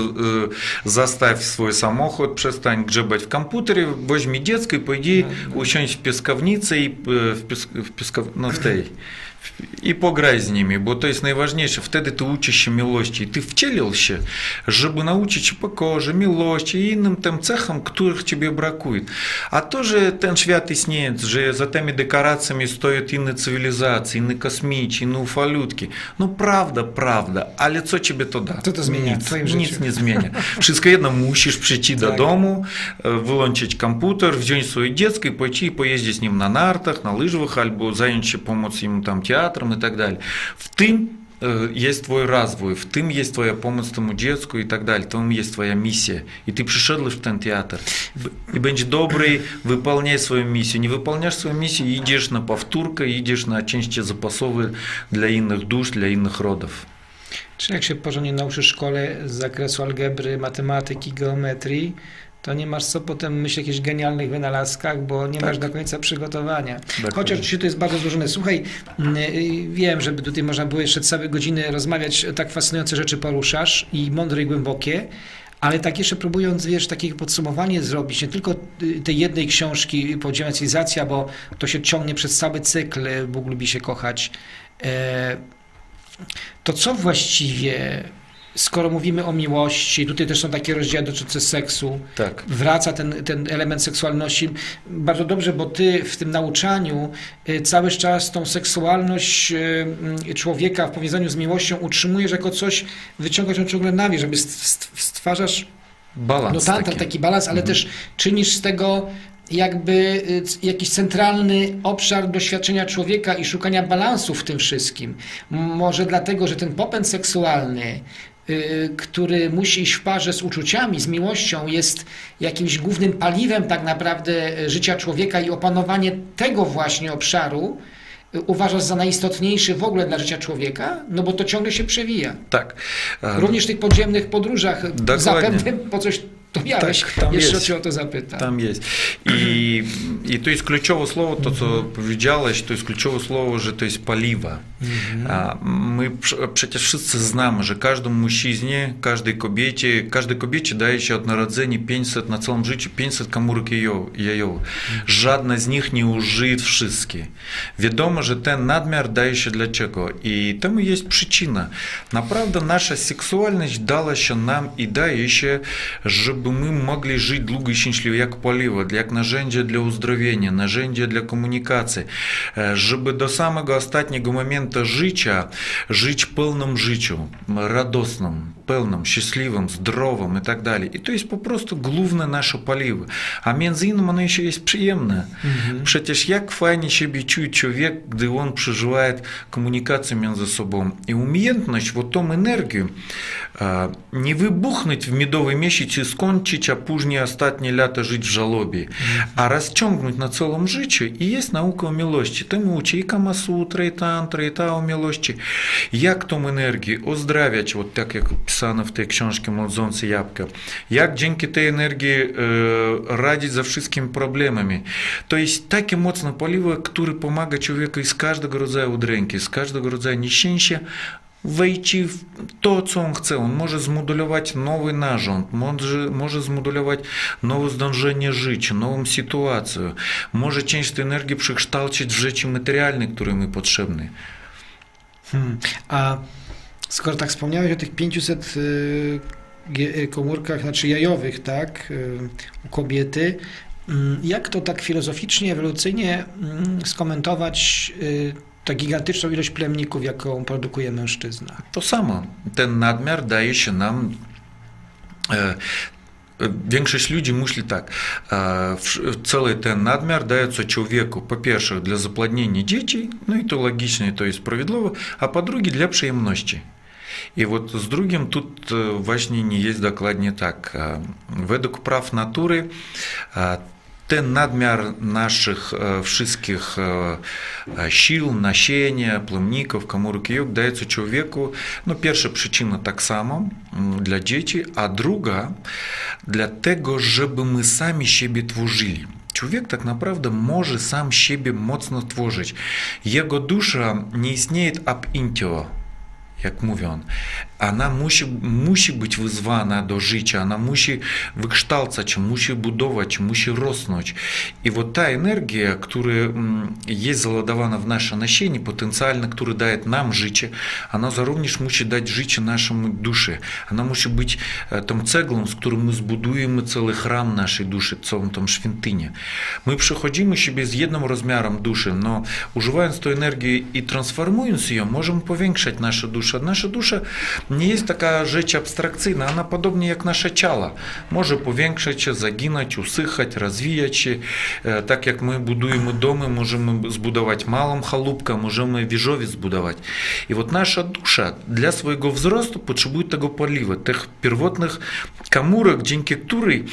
zastaw swój samochód, przestań grzebać w komputerze, weźmie dziecko i pójdzie usiąść w piaskownicy i y, w, pies, w, pieskow, no, w tej i pograj z nimi, bo to jest najważniejsze. Wtedy ty uczysz się miłości. Ty wcielił się, żeby nauczyć się pokorze, miłości i innym tym cechom, których ciebie brakuje. A to, że ten świat istnieje, że za tymi dekoracjami stoją inne cywilizacje, inne kosmici, inne ufalutki. No prawda, prawda, ale co ciebie to da? Co to zmienia w Nic, twoim nic życiu? nie zmienia. Wszystko jedno, musisz przyjść do Tak. domu, e, wyłączyć komputer, wziąć swoje dziecko i pójść i pojeździć z nim na nartach, na łyżwach, albo zająć się, pomóc im tam teatrem i tak dalej. W tym e, jest twój rozwój, w tym jest twoja pomoc temu dziecku i tak dalej, to jest twoja misja. I ty przyszedłeś w ten teatr. B- I będzie dobry, wypełniaj swoją misję. Nie wypełniasz swoją misję, idziesz na powtórkę, idziesz na części zapasowe dla innych dusz, dla innych rodów. Czy jak się porządnie nauczysz w szkole z zakresu algebry, matematyki, geometrii, to nie masz co potem myśleć o jakichś genialnych wynalazkach, bo nie Tak. masz do końca przygotowania. Dokładnie. Chociaż oczywiście to jest bardzo złożone. Słuchaj, mm, y, wiem, żeby tutaj można było jeszcze całe godziny rozmawiać, tak fascynujące rzeczy poruszasz i mądre i głębokie, ale tak jeszcze próbując, wiesz, takie podsumowanie zrobić, nie tylko y, tej jednej książki Podziemna cywilizacja, bo to się ciągnie przez cały cykl Bóg lubi się kochać. E, to co właściwie, skoro mówimy o miłości, tutaj też są takie rozdziały dotyczące seksu, Tak. wraca ten, ten element seksualności. Bardzo dobrze, bo ty w tym nauczaniu y, cały czas tą seksualność y, y, człowieka w powiązaniu z miłością utrzymujesz jako coś, wyciągasz ją ciągle na wierzch, żeby st- st- stwarzasz Balans no tak, taki. taki balans, ale też czynisz z tego jakby jakiś centralny obszar doświadczenia człowieka i szukania balansu w tym wszystkim. Może dlatego, że ten popęd seksualny, który musi iść w parze z uczuciami, z miłością, jest jakimś głównym paliwem tak naprawdę y, życia człowieka i opanowanie tego właśnie obszaru y, uważasz za najistotniejszy w ogóle dla życia człowieka? No bo to ciągle się przewija. Tak. E, Również w tych podziemnych podróżach Dokładnie. zapewne po coś Tak, tam Jeszcze jest. cię o to zapytam. Tam jest. I, I to jest kluczowe słowo, to co powiedziałeś, to jest kluczowe słowo, że to jest paliwa. A My prze- przecież wszyscy znamy, że każdemu mężczyźnie, każdej kobiecie, każdej kobiecie daje się od narodzenia 500 na całym życiu 500 komórek jajo- jajowych. Żadna z nich nie użyje wszystkie. Wiadomo, że ten nadmiar daje się dlaczego i temu jest przyczyna. Naprawdę nasza seksualność dała się nam i daje się, żeby żeby my mogli żyć długo i szczęśliwie, jak paliwo, jak narzędzie dla uzdrowienia, narzędzie dla komunikacji, żeby do samego ostatniego momentu życia żyć pełnym życiem, radosnym, szczęśliwym, zdrowym i tak dalej. I to jest po prostu główne nasze paliwo. A między innymi ono jeszcze jest przyjemne. Mhm. Przecież jak fajnie siebie czuje człowiek, gdy on przeżywa komunikację między sobą. I umiejętność, вот tą energię, nie wybuchnąć w miodowy miesiąc i skończyć, a później ostatnie lata żyć w żałobie, a rozciągnąć na całym życiu i jest nauka o miłości. Tym uczy i Kama Sutra, i Tantra, i ta o miłości. Jak tą energię ozdrawiać, вот tak jak w tej książce Młodzące Jabłka. Jak dzięki tej energii e, radzić za wszystkimi problemami. To jest takie mocne paliwo, które pomaga człowieku z każdego rodzaju udręki, z każdego rodzaju nieszczęścia, wejść w to, co on chce. On może zmodulować nowy narząd, może, może zmodulować nowe zdążenie życia, nową sytuację. Może część tej energii przekształcić w rzeczy materialne, które mi potrzebne. Hmm. A skoro tak wspomniałeś o tych 500 komórkach, znaczy jajowych, tak, u kobiety, jak to tak filozoficznie, ewolucyjnie skomentować tę gigantyczną ilość plemników, jaką produkuje mężczyzna. To samo. Ten nadmiar daje się nam e, Większość ludzi myśli tak, cały ten nadmiar дается człowieku, po pierwsze dla zapłodnienia dzieci, no i to logicznie, to jest sprawiedliwe, a po drugie dla przyjemności. I вот z drugim тут właśnie nie jest dokładnie tak. Według praw natury ten nadmiar naszych wszystkich sił, nasienia, plemników, komórek jog dается człowieku, no pierwsza przyczyna tak samo dla dzieci, a druga dlatego, żeby my sami siebie tworzyli. Człowiek tak naprawdę może sam siebie mocno tworzyć. Jego dusza nie istnieje ab intio, jak mówią. Ona musi, musi być wyzwana do życia, ona musi wykształcać, musi budować, musi rosnąć. I вот ta energia, która jest załadowana w nasze nasienie, potencjalne, która daje nam życie, ona również musi dać życie naszemu duszy. Ona musi być tą ceglą, z którą my zbudujemy cały chram naszej duszy, całą tą świątynię. My przechodzimy siebie z jednym rozmiarem duszy, no używając tej energii i transformując ją, możemy powiększać nasze dusze. душа. Наша душа не есть такая жечь абстракційна, вона подобнее, як наше чало. Може повенкшати, загинуть, усихати, розвіячи. Э, так як ми будуємо доми, можемо збудувати малом халупка, можемо віжові збудувати. І от наша душа для свого взросту потребує того полива, тих первотних камурок, діньки тури,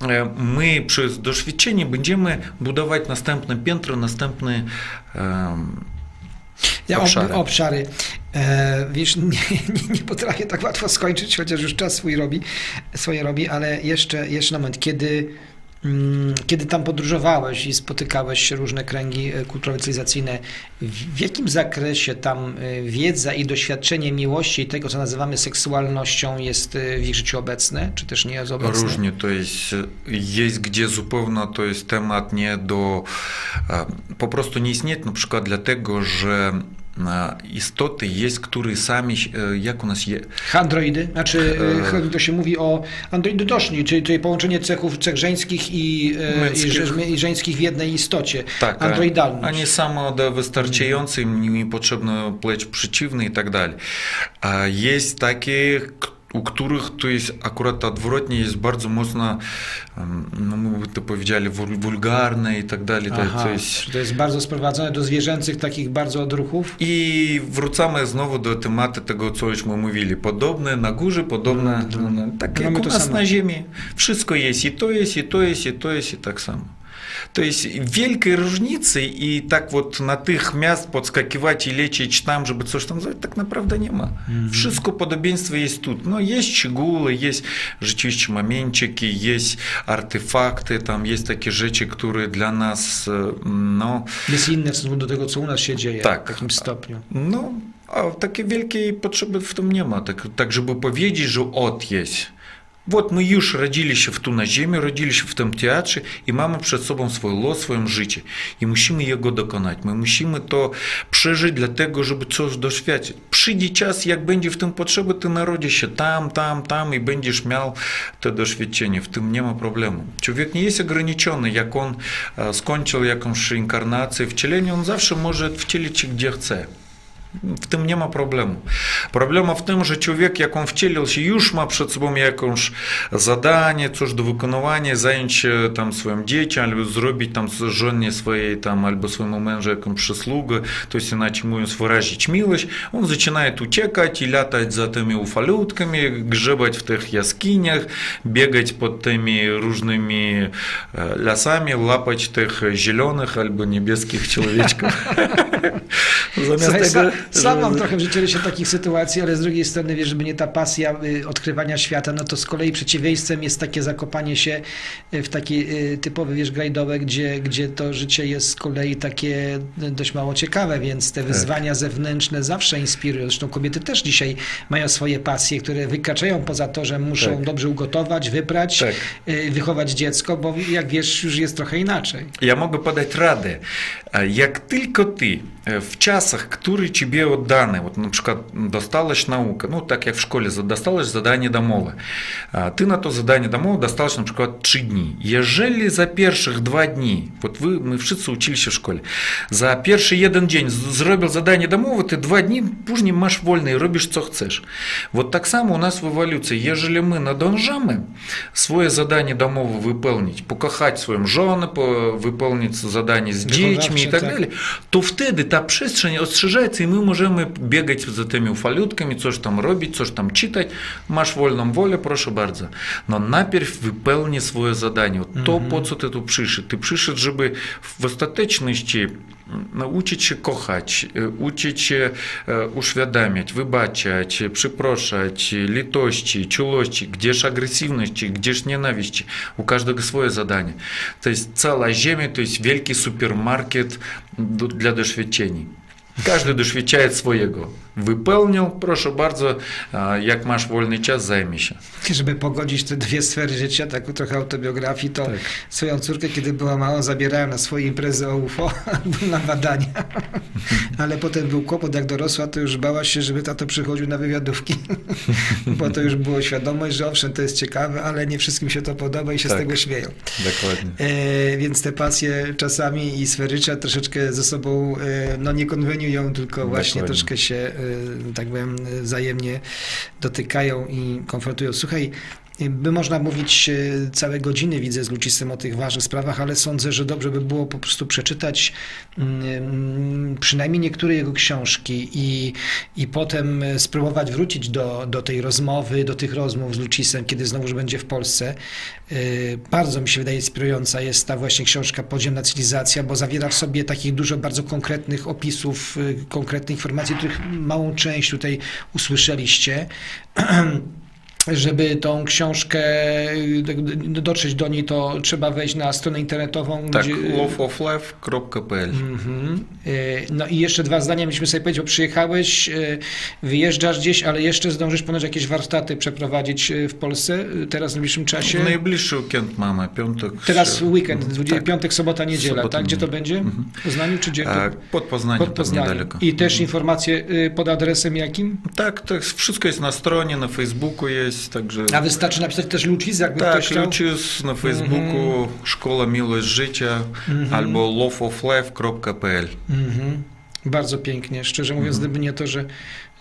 э, мы через досвідчення будемо будувати наступні пентри, наступні ja, obszary. obszary. E, wiesz, nie, nie, nie, potrafię tak łatwo skończyć, chociaż już czas swój robi, swoje robi, ale jeszcze, jeszcze moment, kiedy, kiedy tam podróżowałeś i spotykałeś różne kręgi e, kulturowo-cywilizacyjne, w jakim zakresie tam e, wiedza i doświadczenie miłości i tego, co nazywamy seksualnością jest e, w ich życiu obecne, czy też nie jest obecne? Różnie, to jest, jest gdzie zupełnie to jest temat nie do, po prostu nie istnieje na przykład dlatego, że istoty jest, które sami, e, jak u nas je... Androidy, znaczy e, e, to się mówi o androidotoczni, czyli, czyli połączenie cechów, cech żeńskich i, i, żeńskich w jednej istocie, tak, androidalność. A nie samo do wystarczającym, nie potrzebno płeć przeciwny i tak dalej. Jest takie, u których to jest akurat odwrotnie, jest bardzo mocno, no my by to powiedzieli, wulgarne i tak dalej. Aha, to, jest... to jest bardzo sprowadzone do zwierzęcych takich bardzo odruchów? I wracamy znowu do tematu tego, co już my mówili. Podobne na górze, podobne, mm, no, tak jak u nas samo. na ziemi. Wszystko jest, i to jest, i to jest, i to jest, i tak samo. То есть wielkiej różnicy i tak вот natychmiast podskakiwać i lecieć tam, żeby coś tam zrobić, tak naprawdę nie ma. Mm-hmm. Wszystko podobieństwo jest tu. No jest szczegóły, jest rzeczywiście momenciki, jest artefakty, tam jest takie rzeczy, które dla nas, no... Jest inne w stosunku do tego, co u nas się dzieje tak. w takim stopniu. No, a takiej wielkiej potrzeby w tym nie ma. Tak, tak żeby powiedzieć, że od jest Вот мы już rodzili się w tu na ziemi, rodzili się w tym teatrze i mamy przed sobą swój los, swoje życie. I musimy jego dokonać. My musimy to przeżyć dlatego, żeby coś doświadczyć. Przyjdzie czas, jak będzie w tym potrzeba, ty narodzisz się tam, tam, tam i będziesz miał to doświadczenie. W tym nie ma problemu. Człowiek nie jest ograniczony. Jak on skończył jakąś inkarnację, wcielenie, on zawsze może wcielić się gdzie chce. W tym nie ma problemu. Problema w tym, że człowiek, jak on wcielił się, już ma przed sobą jakąś zadanie, coś do wykonywania, zająć się tam swoim dzieciom, albo zrobić tam żonie swojej tam, albo swojemu mężu jakąś przysługę, to jest inaczej mówiąc, wyrazić miłość, on zaczyna uciekać i latać za tymi ufalutkami, grzebać w tych jaskiniach, biegać pod tymi różnymi lasami, łapać tych zielonych albo niebieskich człowieczków. Sam mam trochę w życiorysie takich sytuacji, ale z drugiej strony, wiesz, żeby nie ta pasja odkrywania świata, no to z kolei przeciwieństwem jest takie zakopanie się w taki typowy, wiesz, grajdołek, gdzie, gdzie to życie jest z kolei takie dość mało ciekawe, więc te wyzwania tak. zewnętrzne zawsze inspirują. Zresztą kobiety też dzisiaj mają swoje pasje, które wykraczają poza to, że muszą tak. dobrze ugotować, wybrać, tak. wychować dziecko, bo jak wiesz, już jest trochę inaczej. Ja mogę podać radę. Jak tylko ty w czasach, które ci тебе вот данные, вот, ну, например, досталась наука, ну так как в школе досталось задание до. А, ты на то задание до мола досталось, наприклад, 3 дні. Ежели за первых 2 дні, вот вы, мы в вчиться учились в школе, за первый один день зробив задание до ты 2 дні пужні маєш вольний, робиш, що хочеш. Вот так само у нас в эволюции. Ежели мы на надонжамы свое задание до выполнить, покахать своим жены, выполнить задание с детьми и так, далее, то в теды, та пшестрень острижается, и мы my możemy biegać za tymi ufalutkami, coś tam robić, coś tam czytać, masz wolną wolę, proszę bardzo. No najpierw wypełnij swoje zadanie. To, po co ty tu przyszedł? Ty przyszedł, żeby w ostateczności nauczyć się kochać, uczyć się uświadamiać, wybaczać, przepraszać, litości, czułości, gdzież agresywności, gdzież nienawiści. U każdego swoje zadanie. To jest cała ziemia, to jest wielki supermarket dla doświadczeń. Każdy doświadczaje swojego. Wypełnił, proszę bardzo, jak masz wolny czas, zajmij się. Żeby pogodzić te dwie sfery życia, tak trochę autobiografii, to tak. swoją córkę, kiedy była mała, zabierałem na swoje imprezy o UFO albo na badania. Ale potem był kłopot, jak dorosła, to już bała się, żeby tato przychodził na wywiadówki. Bo to już było świadomość, że owszem, to jest ciekawe, ale nie wszystkim się to podoba i się tak. z tego śmieją. Dokładnie. E, więc te pasje czasami i sfery życia troszeczkę ze sobą e, no, nie konweniują, tylko właśnie Dokładnie. troszkę się Y, tak powiem, wzajemnie dotykają i konfrontują. Słuchaj, by można mówić y, całe godziny, widzę z Lucisem o tych ważnych sprawach, ale sądzę, że dobrze by było po prostu przeczytać mm, przynajmniej niektóre jego książki i, i potem spróbować wrócić do, do tej rozmowy, do tych rozmów z Lucisem, kiedy znowuż będzie w Polsce. Y, bardzo mi się wydaje inspirująca jest ta właśnie książka Podziemna Cywilizacja, bo zawiera w sobie takich dużo bardzo konkretnych opisów, konkretnych informacji, których małą część tutaj usłyszeliście. żeby tą książkę dotrzeć do niej, to trzeba wejść na stronę internetową. Tak, gdzie... loveoflife.pl mm-hmm. No i jeszcze dwa zdania myśmy sobie powiedzieć, bo przyjechałeś, e, wyjeżdżasz gdzieś, ale jeszcze zdążysz ponoć jakieś warsztaty przeprowadzić e, w Polsce teraz w najbliższym czasie? W najbliższy weekend mamy, piątek. Teraz weekend, tak. piątek, sobota, niedziela, sobota, tak? Gdzie to będzie? Mhm. W Poznaniu czy gdzie? A, pod Poznaniem, pod Poznaniem. I też mhm. informacje pod adresem jakim? Tak, to wszystko jest na stronie, na Facebooku jest jest, także... A wystarczy napisać też Lucis, jakby tak, ktoś chciał? Lucis na Facebooku, mm -hmm. Szkoła Miłość Życia mm -hmm. albo loveoflife.pl mm -hmm. Bardzo pięknie. Szczerze mówiąc, gdyby nie to, że,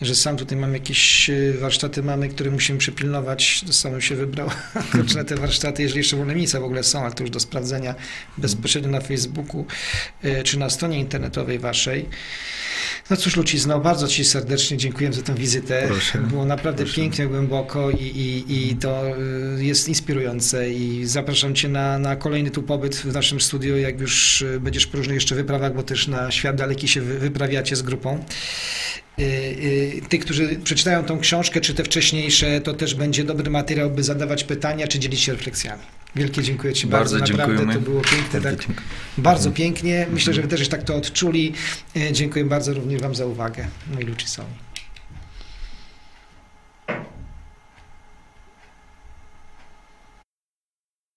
że sam tutaj mam jakieś e, warsztaty mamy, które musimy przypilnować, to sam się wybrał na te warsztaty, jeżeli jeszcze wolne miejsca w ogóle są, ale to już do sprawdzenia bezpośrednio na Facebooku e, czy na stronie internetowej waszej. No cóż, Lucizno, bardzo Ci serdecznie dziękuję za tę wizytę. Proszę, Było naprawdę proszę. pięknie, głęboko i, i, i to y, jest inspirujące i zapraszam Cię na, na kolejny tu pobyt w naszym studiu, jak już y, będziesz po różnych jeszcze wyprawach, bo też na świat daleki się wyprawiacie z grupą. Y, y, tych, którzy przeczytają tą książkę, czy te wcześniejsze, to też będzie dobry materiał, by zadawać pytania, czy dzielić się refleksjami. Wielkie dziękuję Ci bardzo, bardzo naprawdę dziękujemy. to było piękne, tak, bardzo mhm. pięknie. Myślę, mhm. że Wy też tak to odczuli. Y, dziękuję bardzo również Wam za uwagę, moi Lucisowi.